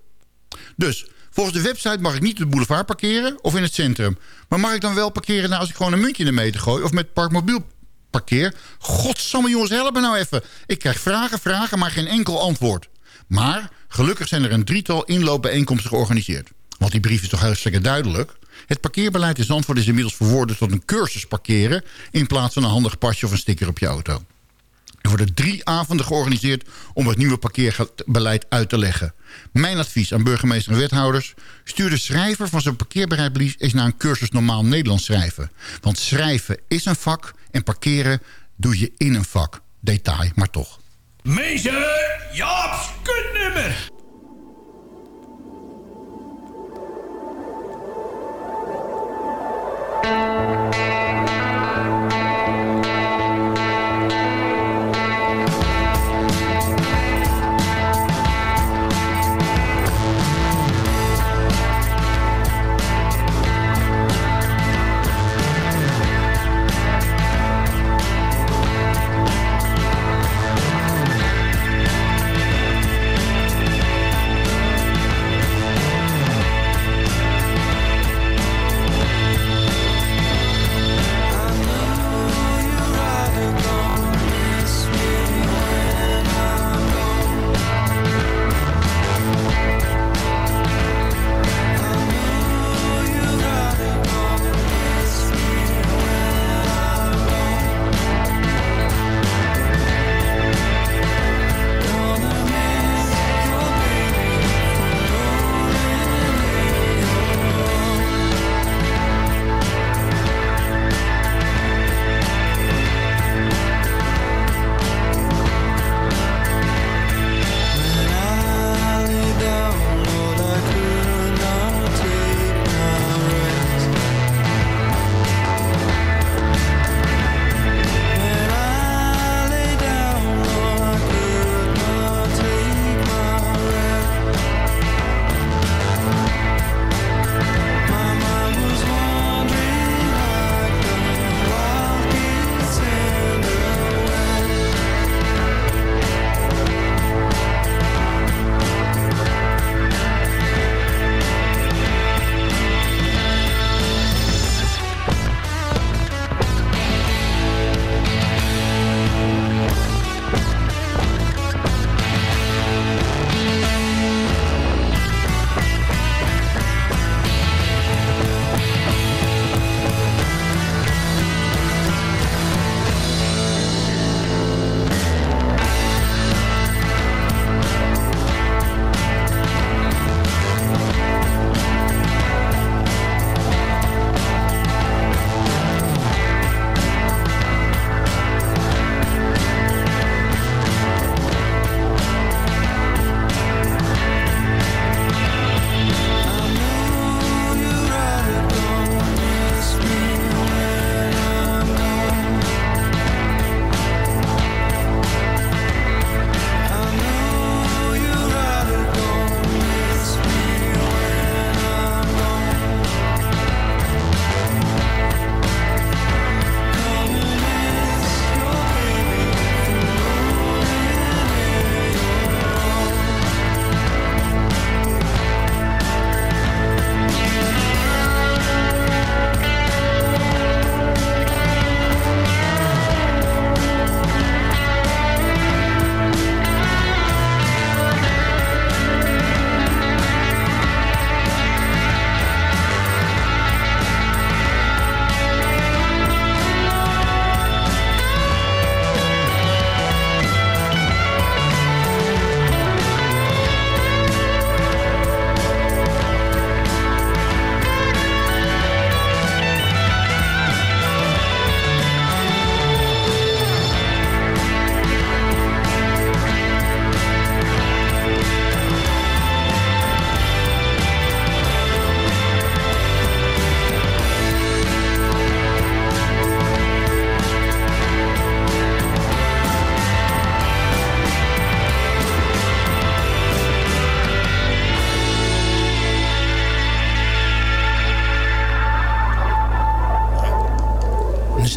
Dus Volgens de website mag ik niet op de boulevard parkeren of in het centrum. Maar mag ik dan wel parkeren nou als ik gewoon een muntje in de meter gooi... of met parkmobiel parkeer? Godsamme jongens, help me nou even. Ik krijg vragen, vragen, maar geen enkel antwoord. Maar gelukkig zijn er een drietal inloopbijeenkomsten georganiseerd. Want die brief is toch hartstikke duidelijk. Het parkeerbeleid in Zandvoort is inmiddels verwoorden tot een cursus parkeren... in plaats van een handig pasje of een sticker op je auto. Er worden drie avonden georganiseerd om het nieuwe parkeerbeleid uit te leggen. Mijn advies aan burgemeester en wethouders... stuur de schrijver van zijn parkeerbereidblies eens naar een cursus normaal Nederlands schrijven. Want schrijven is een vak en parkeren doe je in een vak. Detail, maar toch. Meester Jaap's kutnummer. Música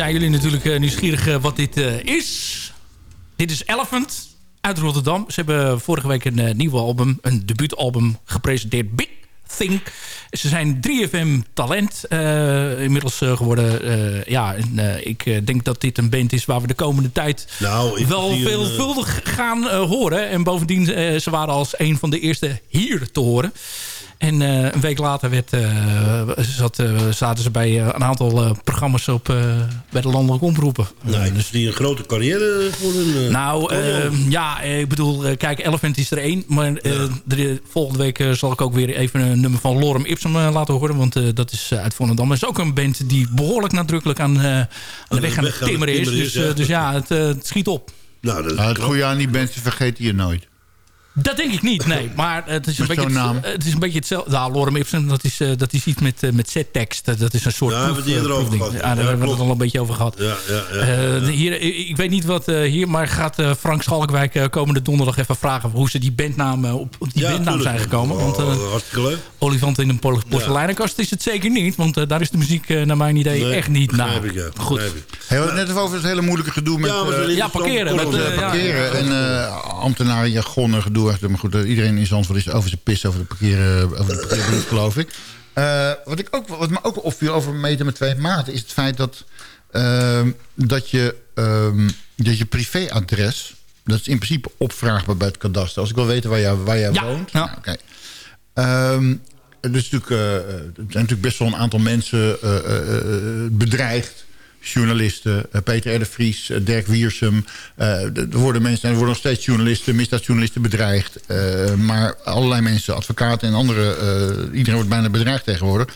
zijn jullie natuurlijk eh, nieuwsgierig eh, wat dit eh, is. Dit is Elephant uit Rotterdam. Ze hebben vorige week een nieuwe album, een debuutalbum gepresenteerd. Big Thing. Ze zijn 3FM talent uh, inmiddels uh, geworden. Uh, ja, en, ik denk dat dit een band is waar we de komende tijd nou, wel veelvuldig gaan horen. En bovendien, ze waren als een van de eerste hier te horen. En uh, een week later werd, uh, zat, uh, zaten ze bij een aantal programma's op, bij de landelijke omroepen. Nee, dus die een grote carrière voor hun... nou, ja, ik bedoel, kijk, Elephant is er één. Maar de, volgende week zal ik ook weer even een nummer van Lorem Ipsum laten horen. Want dat is uit Volendam. Dat is ook een band die behoorlijk nadrukkelijk aan, aan de weg aan het timmeren is. Dus, ja. dus ja, het, het, schiet op. Nou, dat het goede aan die bands vergeet je nooit. Dat denk ik niet, nee. Maar het is een, beetje, naam. Het, het is een beetje hetzelfde. Nou, Lorem Ipsum, dat is, uh, dat is iets met, uh, met z-tekst. Dat is een soort Ja, proef, die erover gehad. Ja, daar ja, hebben we het al een beetje over gehad. Ja, ja, ja, uh, hier, ik weet niet wat hier, maar gaat Frank Schalkwijk komende donderdag even vragen... hoe ze die bandnaam op, op die Ja, bandnaam tuurlijk. zijn gekomen. Want Oh, hartstikke leuk. Olifant in een por- porseleinenkast is het zeker niet. Want daar is de muziek naar mijn idee Nee, echt niet naar. ik, ja. Goed. Hey, we net even over het hele moeilijke gedoe met... Ja, eh, parkeren. Met, eh, eh, parkeren en uh, ambtenaren, en gedoe. achter. Maar goed, iedereen in Zandvoort is over zijn pis over de parkeren, over de parkeerbrief, geloof ik. Uh, wat, ik ook, wat me ook opviel over meten met twee maten... is het feit dat, uh, dat, je, uh, dat je privéadres... dat is in principe opvraagbaar bij het kadaster. Als ik wil weten waar jij, waar jij Ja, woont... ja. Nou, oké. Ehm, er, is natuurlijk, uh, er zijn natuurlijk best wel een aantal mensen bedreigd. Journalisten, Peter R. de Vries, Dirk Wiersum. er worden mensen, er worden nog steeds journalisten, misdaadjournalisten bedreigd. maar allerlei mensen, advocaten en andere, iedereen wordt bijna bedreigd tegenwoordig.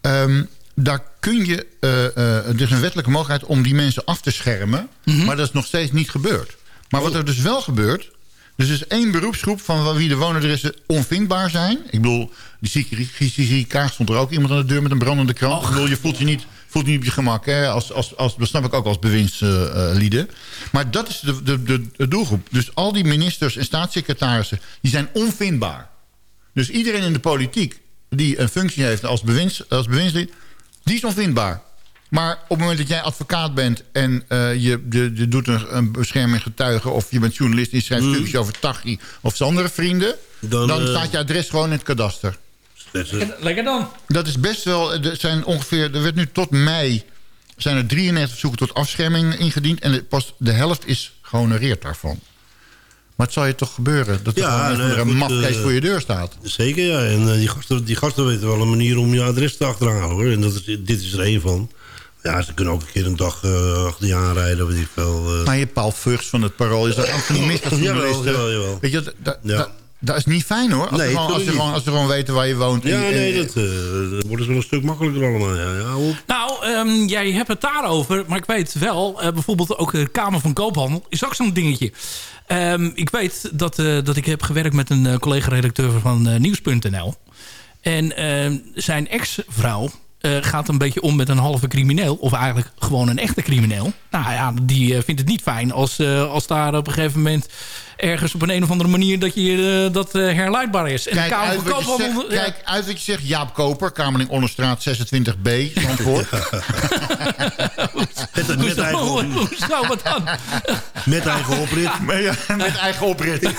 Um, daar kun je, er is een wettelijke mogelijkheid om die mensen af te schermen. Mm -hmm. Maar dat is nog steeds niet gebeurd. Maar oh. wat er dus wel gebeurt, dus er is één beroepsgroep van wie de woonadressen onvindbaar zijn. Ik bedoel, die kaart stond er ook iemand aan de deur met een brandende krant. Ik bedoel, je voelt je niet, voelt niet op je gemak. Hè? Als, als, als, dat snap ik ook als bewindslieden. Maar dat is de, de, de, de doelgroep. Dus al die ministers en staatssecretarissen, die zijn onvindbaar. Dus iedereen in de politiek die een functie heeft als, bewinds, als bewindslid, die is onvindbaar. Maar op het moment dat jij advocaat bent en uh, je, je, je, doet een, een bescherming getuige... of je bent journalist en je schrijft mm. stukjes over Tachi of zijn andere vrienden... dan, dan uh, staat je adres gewoon in het kadaster. Lekker, lekker dan. Dat is best wel... Er zijn ongeveer... Er werd nu tot mei... zijn er 93 verzoeken tot afscherming ingediend... en pas de helft is gehonoreerd daarvan. Maar het zal je toch gebeuren dat er ja, nee, een mafkees uh, voor je deur staat. Zeker, ja. En uh, die, gasten, die gasten weten wel een manier om je adres te achterhalen, hoor. En dat is, dit is er één van. Ja, ze kunnen ook een keer een dag uh, achter je aanrijden. Weet ik veel, uh... Maar je Paul Vugs van het Parool is dat ook misdaadjournalisten. jawel, jawel. Weet je, dat, ja. dat, dat is niet fijn hoor. Als, nee, ze, gewoon, als, ze gewoon, als ze gewoon weten waar je woont. Ja, en, nee, dat, uh, dat wordt wel een stuk makkelijker allemaal. Ja, nou, um, jij hebt het daarover. Maar ik weet wel, uh, bijvoorbeeld ook de Kamer van Koophandel is ook zo'n dingetje. Um, ik weet dat, uh, dat ik heb gewerkt met een collega-redacteur van Nieuws.nl. En ehm, zijn ex-vrouw uh, gaat een beetje om met een halve crimineel. Of eigenlijk gewoon een echte crimineel. Nou ja, die uh, vindt het niet fijn als, uh, als daar op een gegegeven moment... ergens op een, een of andere manier dat, je, dat herleidbaar is. En kijk, uit wat je zegt, ja. kijk uit wat je zegt. Jaap Koper, Kamerling Onderstraat 26B. Antwoord. met, met eigen dan? met eigen oprit. met, met eigen oprit.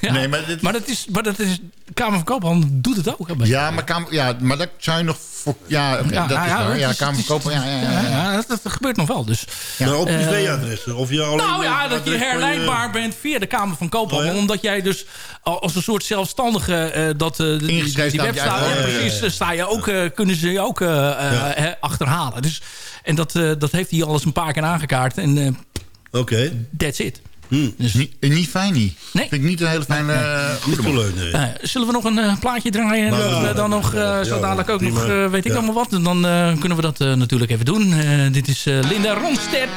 ja, nee, maar, dit... maar, dat is, maar dat is... Kamer van Koophandel doet het ook. Ja, maar, Kamer, ja, maar dat zou je nog... Voor, ja, okay, ja, dat ja, is waar. Ja, Kamer van Koophandel... Ja, ja, ja, dat, dat, gebeurt nog wel. Dus, ja. Maar op privéadressen? Of je alleen nou ja, dat je herleidbaar je... bent via de Kamer van Koophandel. Oh, omdat jij dus als een soort zelfstandige... Uh, dat, uh, die, die, die website... Ja, precies, sta je ook, uh, kunnen ze je ook he, achterhalen. Dus, en dat, dat heeft hij al eens een paar keer aangekaart. En Oké. Okay. That's it. Hmm. Dus, niet, niet fijn niet. Nee. Vind ik niet een hele fijne... Nee, nee. Leuk, nee. uh, zullen we nog een uh, plaatje draaien? En uh, we dan nog, ja, zo dadelijk ook nog, weet ik ja. allemaal wat. En dan kunnen we dat natuurlijk even doen. dit is Linda Ronstedt.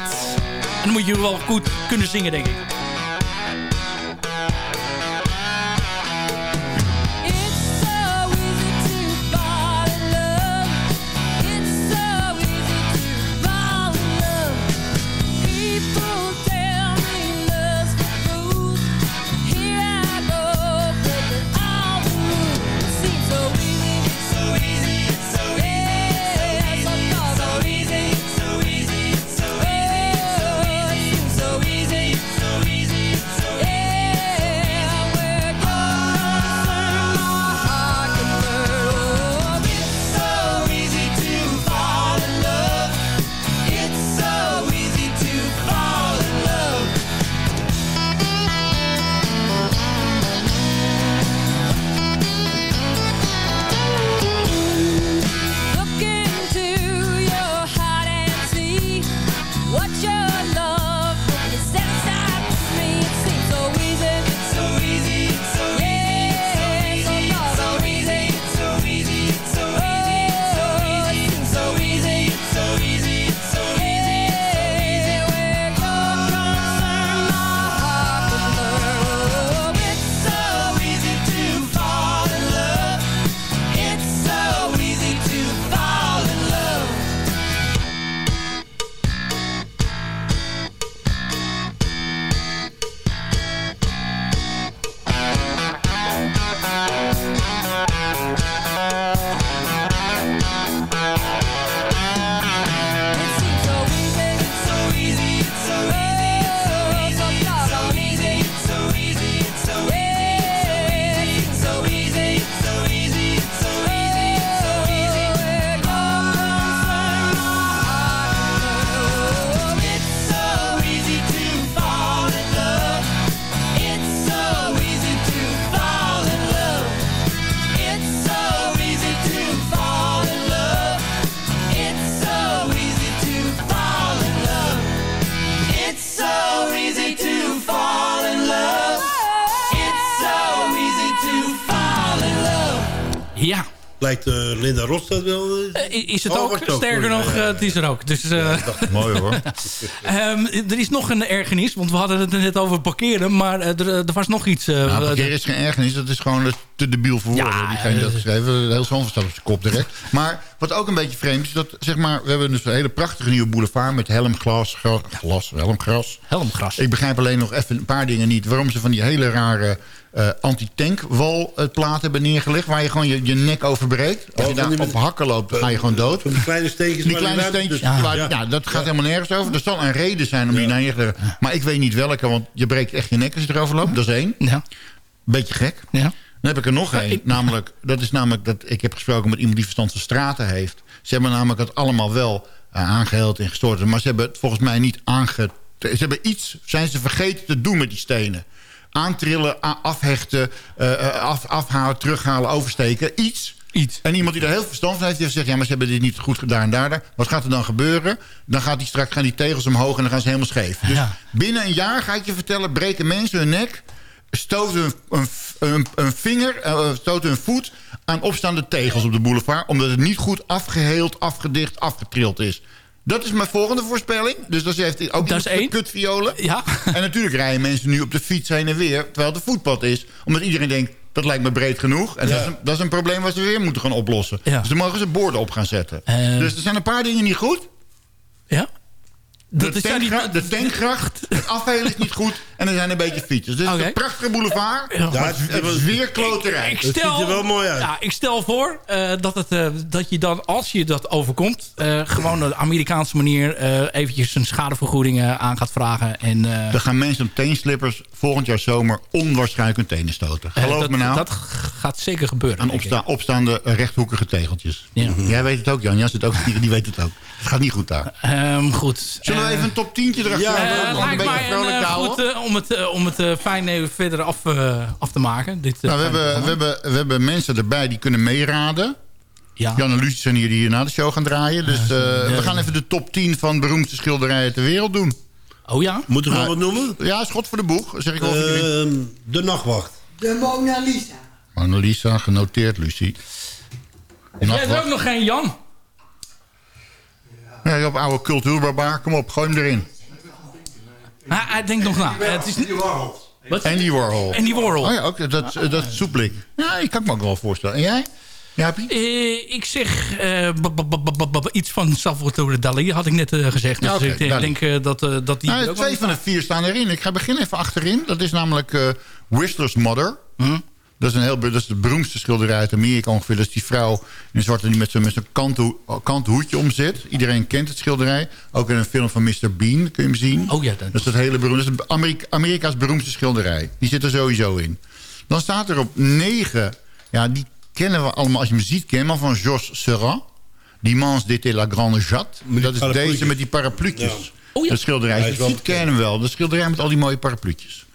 En dan moet je wel goed kunnen zingen, denk ik. Is het Oh, ook? Sterker nog, Ja, ja. eh, het is er ook. Dus, eh, Mooi hoor. ehm, er is nog een ergernis, want we hadden het net over parkeren, maar eh, er, er was nog iets. eh, Nou, eh, parkeren is geen ergernis. Dat is gewoon te debiel voor woorden. Ja, Diegene die dat eh, geschreven. Heel zo'n verstand op zijn kop direct. Maar wat ook een beetje vreemd is... dat zeg maar, we hebben dus een hele prachtige nieuwe boulevard... met helmglas, glas, helmgras. Helmgras. Ik begrijp alleen nog even een paar dingen niet. Waarom ze van die hele rare eh anti-tankwalplaten hebben neergelegd... waar je gewoon je, je nek over breekt. Als Oh, je daar op hakken loopt, dan ga je gewoon dood. Die kleine steentjes. Die kleine steentjes, waar- Ja. ja. dat gaat helemaal nergens over. Er zal een reden zijn om die naar neer te... Maar ik weet niet welke, want je breekt echt je nek als je erover loopt. Dat is één. Ja. Beetje gek. Ja. Dan heb ik er nog één. Namelijk, dat is namelijk dat ik heb gesproken met iemand die verstand van straten heeft. Ze hebben namelijk het allemaal wel uh, aangeheeld en gestoord. Maar ze hebben het volgens mij niet aange... Ze hebben iets, zijn ze vergeten te doen met die stenen. Aantrillen, afhechten, uh, uh, af, afhalen, terughalen, oversteken. Iets. Iets. En iemand die er heel veel verstand van heeft, die gezegd... ja, maar ze hebben dit niet goed gedaan en daar, daar. Wat gaat er dan gebeuren? Dan gaat die straks gaan die tegels omhoog en dan gaan ze helemaal scheef. Dus Ja. binnen een jaar, ga ik je vertellen... breken mensen hun nek, stoten een, een, een, een vinger, eh, stoten hun voet... aan opstaande tegels op de boulevard... omdat het niet goed afgeheeld, afgedicht, afgetrild is. Dat is mijn volgende voorspelling. Dus dat heeft ook Dat is één. kutviolen. Ja. En natuurlijk rijden mensen nu op de fiets heen en weer... terwijl het een voetpad is. Omdat iedereen denkt, dat lijkt me breed genoeg. En Ja. dat, is een, dat is een probleem wat ze weer moeten gaan oplossen. Ja. Dus dan mogen ze borden op gaan zetten. Eh. dus er zijn een paar dingen niet goed. Ja? De, is tankgra- de tankgracht, het afhelen is niet goed. En er zijn een beetje fietsers. Dus het Oké. is een prachtige boulevard. Ja. Maar het, het is weer kloterij. Ik Het ziet stel, er wel mooi uit. Ja, ik stel voor eh, dat, het, eh, dat je dan, als je dat overkomt... eh, gewoon de Amerikaanse manier eh, eventjes een schadevergoeding eh, aan gaat vragen. En, eh, Dan gaan mensen op teenslippers volgend jaar zomer onwaarschijnlijk hun tenen stoten. Geloof dat, me nou. Dat gaat zeker gebeuren. aan opsta opstaande rechthoekige tegeltjes. Ja. Jij weet het ook, Jan. Jan zit ook hier, die weet het ook. Het gaat niet goed daar. Ehm, goed. Zullen we Eh, even een top 10 erachter ja, eh, een beetje mij een, vrolijk te eh, houden? om het, om het fijn even verder af, af te maken. Dit, Nou, we, hebben, we, hebben, we hebben mensen erbij die kunnen meeraden. ja. Jan en Lucie zijn hier die hier na de show gaan draaien. Dus eh, we gaan even de top 10 van beroemdste schilderijen ter wereld doen. Oh ja? Moeten we Nou, wat noemen? Ja, schot voor de boeg, zeg ik. Ehm, de nachtwacht. De Mona Lisa. Mona Lisa, genoteerd, Lucie. Jij hebt er Nachtwacht. ook nog geen Jan? Ja, je hebt oude cultuurbarbaar. Kom op, gooi hem erin. Ah, hij denkt nog na. Eh, het is niet... Wat? Andy Warhol. Andy Warhol. Oh ja, ook dat, dat soeplik. Ja, ik kan me ook wel voorstellen. En jij? Jaapie? Eh, ik zeg eh, b- b- b- b- b- b- iets van Salvatore Dali, had ik net eh, gezegd. Dus Ja, ik eh, Dali. denk eh, dat, eh, dat die... Nou, twee van de vier staan erin. Ik ga beginnen even achterin. Dat is namelijk eh Whistler's Mother. Dat is, een heel, dat is de beroemdste schilderij uit Amerika ongeveer. Dat is die vrouw in een zwarte die met zo'n met zo'n kanten, kanten hoedje om zit. Iedereen kent het schilderij. Ook in een film van Mr. Bean kun je hem zien. Oh ja, dat- Dat is het hele beroemde. Dat is Amerika, Amerika's beroemdste schilderij. Die zit er sowieso in. Dan staat er op negen. Ja, die kennen we allemaal als je hem ziet. Ken je hem, van Georges Seurat. Dimanche d'été la grande jatte. die Dat is deze met die parapluutjes. Ja. Oh ja. Dat schilderij. Je het wel ziet, ken je hem wel. Dat schilderij met al die mooie parapluutjes.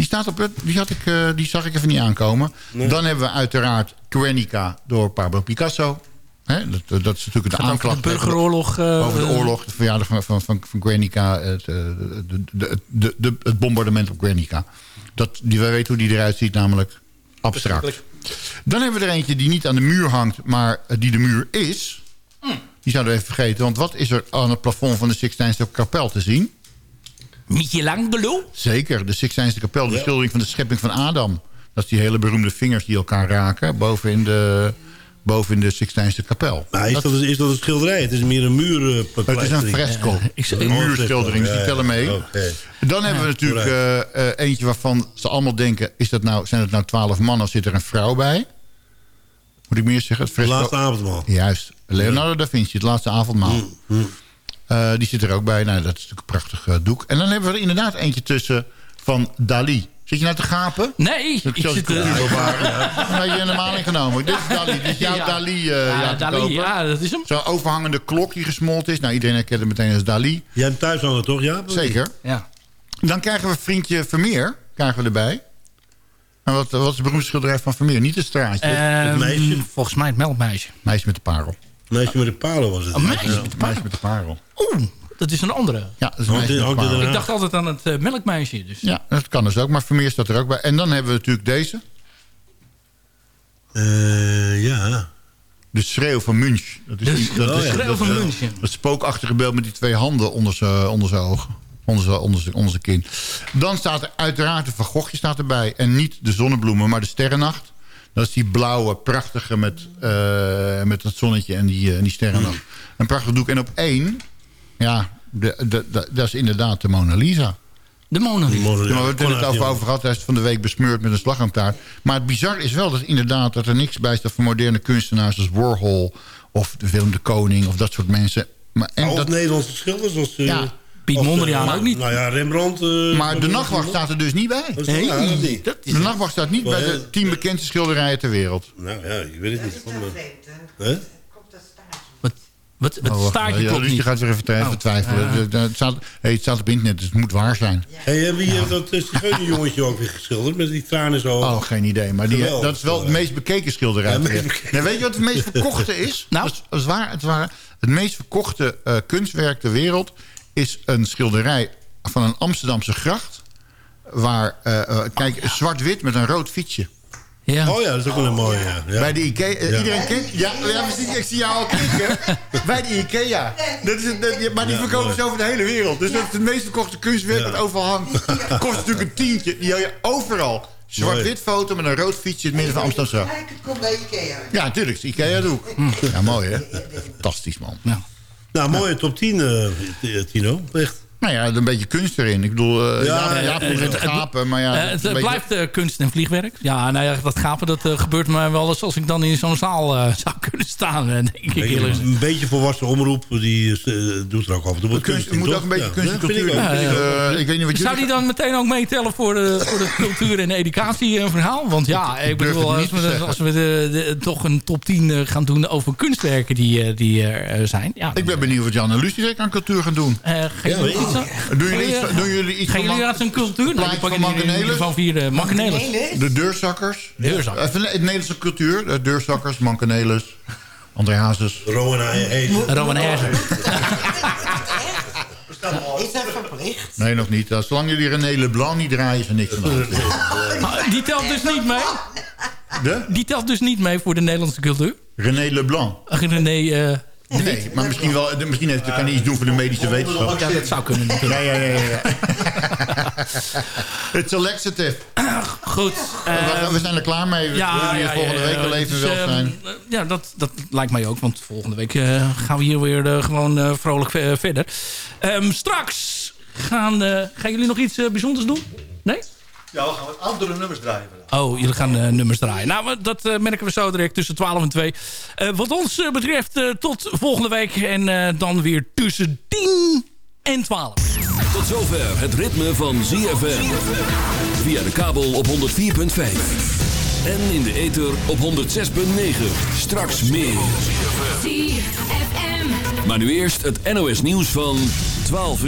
Die, staat op het, die, had ik, eh, die zag ik even niet aankomen. Dan hebben we uiteraard Guernica door Pablo Picasso. Hè? Dat, dat is natuurlijk over aanklacht. de burgeroorlog, eh, over de eh, oorlog, de verjaardag van, van, van, van Guernica. Het, eh, de, de, de, de, het bombardement op Guernica. Dat, die, wij weten hoe die eruit ziet, namelijk abstract. Dan hebben we er eentje die niet aan de muur hangt, maar die de muur is. Die zouden we even vergeten. Want wat is er aan het plafond van de Sixtijnse kapel te zien? Michelangelo? Zeker, de Sixtijnse kapel, de schildering van de schepping van Adam. Dat is die hele beroemde vingers die elkaar raken boven in de, boven in de Sixtijnse kapel. Maar is dat, is dat een schilderij? Het is meer een muur. Het is een fresco. een muurschildering, dus die tellen mee. Oké. Dan hebben we natuurlijk eh, eh, eentje waarvan ze allemaal denken... Is dat nou, zijn het nou twaalf mannen of zit er een vrouw bij? Moet ik meer zeggen? Het fresco... laatste avondmaal. Juist. Leonardo da Vinci, het laatste avondmaal. Mm, Eh, die zit er ook bij. Nou, dat is natuurlijk een prachtig eh, doek. En dan hebben we er inderdaad eentje tussen van Dali. Zit je nou te gapen? Nee, ik zit, het eh. Dan heb je normaal ingenomen. Dit is Dali. Dit is jouw Ja. Dali. eh Ja, ja, te Dali, kopen. ja, dat is hem. Zo'n overhangende klok die gesmolten is. Nou, iedereen herkent het meteen als Dali. Jij hebt thuis hangen, toch? Ja? Zeker. Ja. Dan krijgen we vriendje Vermeer. Krijgen we erbij. En wat, wat is de beroemde schilderij van Vermeer? Niet het straatje. Ehm, Volgens mij het melkmeisje. Meisje met de parel. Meisje met de parel was het. Een meisje Ja, met de meisje met de parel. Oeh, dat is een andere. Ja, dat is een meisje met de parel. Ik dacht altijd aan het eh, melkmeisje. Dus. Ja, dat kan dus ook. Maar Vermeer staat er ook bij. En dan hebben we natuurlijk deze. Eh, ja. De schreeuw van Munch. Dat is, De die- dat schreeuw is- van dat- Munch. Dat spookachtige beeld met die twee handen onder zijn onder zijn ogen. Onder zijn, onder, zijn, onder zijn kin. Dan staat er uiteraard de Van Goghje staat erbij. En niet de zonnebloemen, maar de sterrennacht. Dat is die blauwe, prachtige met, eh, met dat zonnetje en die, eh, en die sterrennacht. Een prachtig doek. En op één, ja, de, de, de- dat is inderdaad de Mona Lisa. De Mona Lisa. Ja, maar we hebben het over, over gehad. Hij is van de week besmeurd met een slagroomtaart. Maar het bizar is wel dat inderdaad dat er niks bij staat voor moderne kunstenaars als Warhol of de Willem de Koning of dat soort mensen. Maar, en Ook dat, Nederlandse schilders. Als, eh, Ja, Piet Mondriaan eh, ook niet. Nou ja, Rembrandt. eh, maar de wat- nachtwacht staat er dus niet bij. Dat is toch raar, of niet? De nachtwacht staat niet bij de tien bekendste schilderijen ter wereld. Nou ja, ik weet het niet. Van, eh, hè? Wat, het Oh, wacht, staartje ja, dus niet. je gaat weer even. Oh. twijfelen. Het, staat, hey, het staat op internet, dus het moet waar zijn. Hey, en wie heeft dat zigeunerjongetje ook weer geschilderd? Met die tranen zo. Oh, geen idee. Maar die, dat is wel het meest bekeken schilderij. Ja. Nee, weet je wat het meest verkochte is? Nou? Dat, is, dat is waar, het, waar. het meest verkochte eh, kunstwerk ter wereld... is een schilderij van een Amsterdamse gracht... waar, eh, eh, kijk, zwart-wit met een rood fietsje. Ja. Oh ja, dat is ook wel een mooie. Ja. Ja. Bij de Ikea. eh, Ja. Iedereen kent? Ja, ja precies, ik zie jou al kijken. Bij de Ikea. Dat is, dat- maar die Ja, verkopen ze over de hele wereld. Dus dat is het meest verkochte kunstwerk Ja. dat overal hangt. Kost natuurlijk een tientje. Die hou je overal. Zwart-wit foto met een rood fietsje in het midden van Amsterdam. Kijk, het komt bij Ikea. Ja, natuurlijk. Ikea doek. Ja, mooi hè? Fantastisch man. Nou, mooie top 10, eh, Tino. Echt. Nou ja, een beetje kunst erin. Ik bedoel, eh, ja, ja, ja, eh, het, het- gapen, maar ja... Eh, het het beetje- blijft eh, kunst en vliegwerk. Ja, nou ja, dat gapen dat eh, gebeurt mij wel eens als ik dan in zo'n zaal eh, zou kunnen staan. eh, denk ik eerlijk. Een beetje volwassen omroep, die eh, doet er ook af en toe wat Kunst- in, moet toch? ook een beetje Ja. kunst en cultuur. ik Ja, ook. eh, ik weet niet wat Zou die dan meteen ook meetellen voor de, voor de cultuur- en educatieverhaal? Want ja, ik bedoel, als we, als we de, de- toch een top 10 eh, gaan doen over kunstwerken die, eh, die er eh, zijn. Ja, Ik ben benieuwd wat Jan en Lucie aan cultuur gaan doen. eh, gaan Doen jullie doen jullie iets Gaan van jullie uit zijn cultuur? Nou, van in ieder Mankenelis? geval vier uh, Mankenelis. De deurzakkers. Deurzakkers. Even het Nederlandse cultuur. De deurzakkers, Mankenelis, André Hazes. Rowan Hayes. Rowan Herzen. Is dat verplicht? Nee, nog niet. Zolang jullie René Leblanc niet draaien, is er niks van. Ah, Die telt dus niet mee? De? Die telt dus niet mee voor de Nederlandse cultuur? René Leblanc. Ach, René... Nee, maar misschien, wel, misschien heeft, kan hij iets doen voor de medische wetenschap. ja, dat zou kunnen. Ja, ja, ja. ja. Het is laxative. Goed. we, eh, we zijn er klaar mee. We ja, willen hier ja, volgende ja, week wel even dus, wel ehm, zijn. eh, ja, dat, dat lijkt mij ook. Want volgende week eh, gaan we hier weer gewoon eh, vrolijk verder. Ehm, straks gaan, gaan jullie nog iets bijzonders doen? Nee? Ja, we gaan wat oudere nummers draaien. Oh, jullie gaan eh, nummers draaien. Nou, maar dat eh, merken we zo direct tussen 12 en 2. Eh, wat ons betreft eh, tot volgende week. En eh, dan weer tussen 10 en 12. Tot zover het ritme van ZFM. Via de kabel op 104.5. En in de ether op 106.9. Straks meer. Maar nu eerst het NOS nieuws van 12 uur.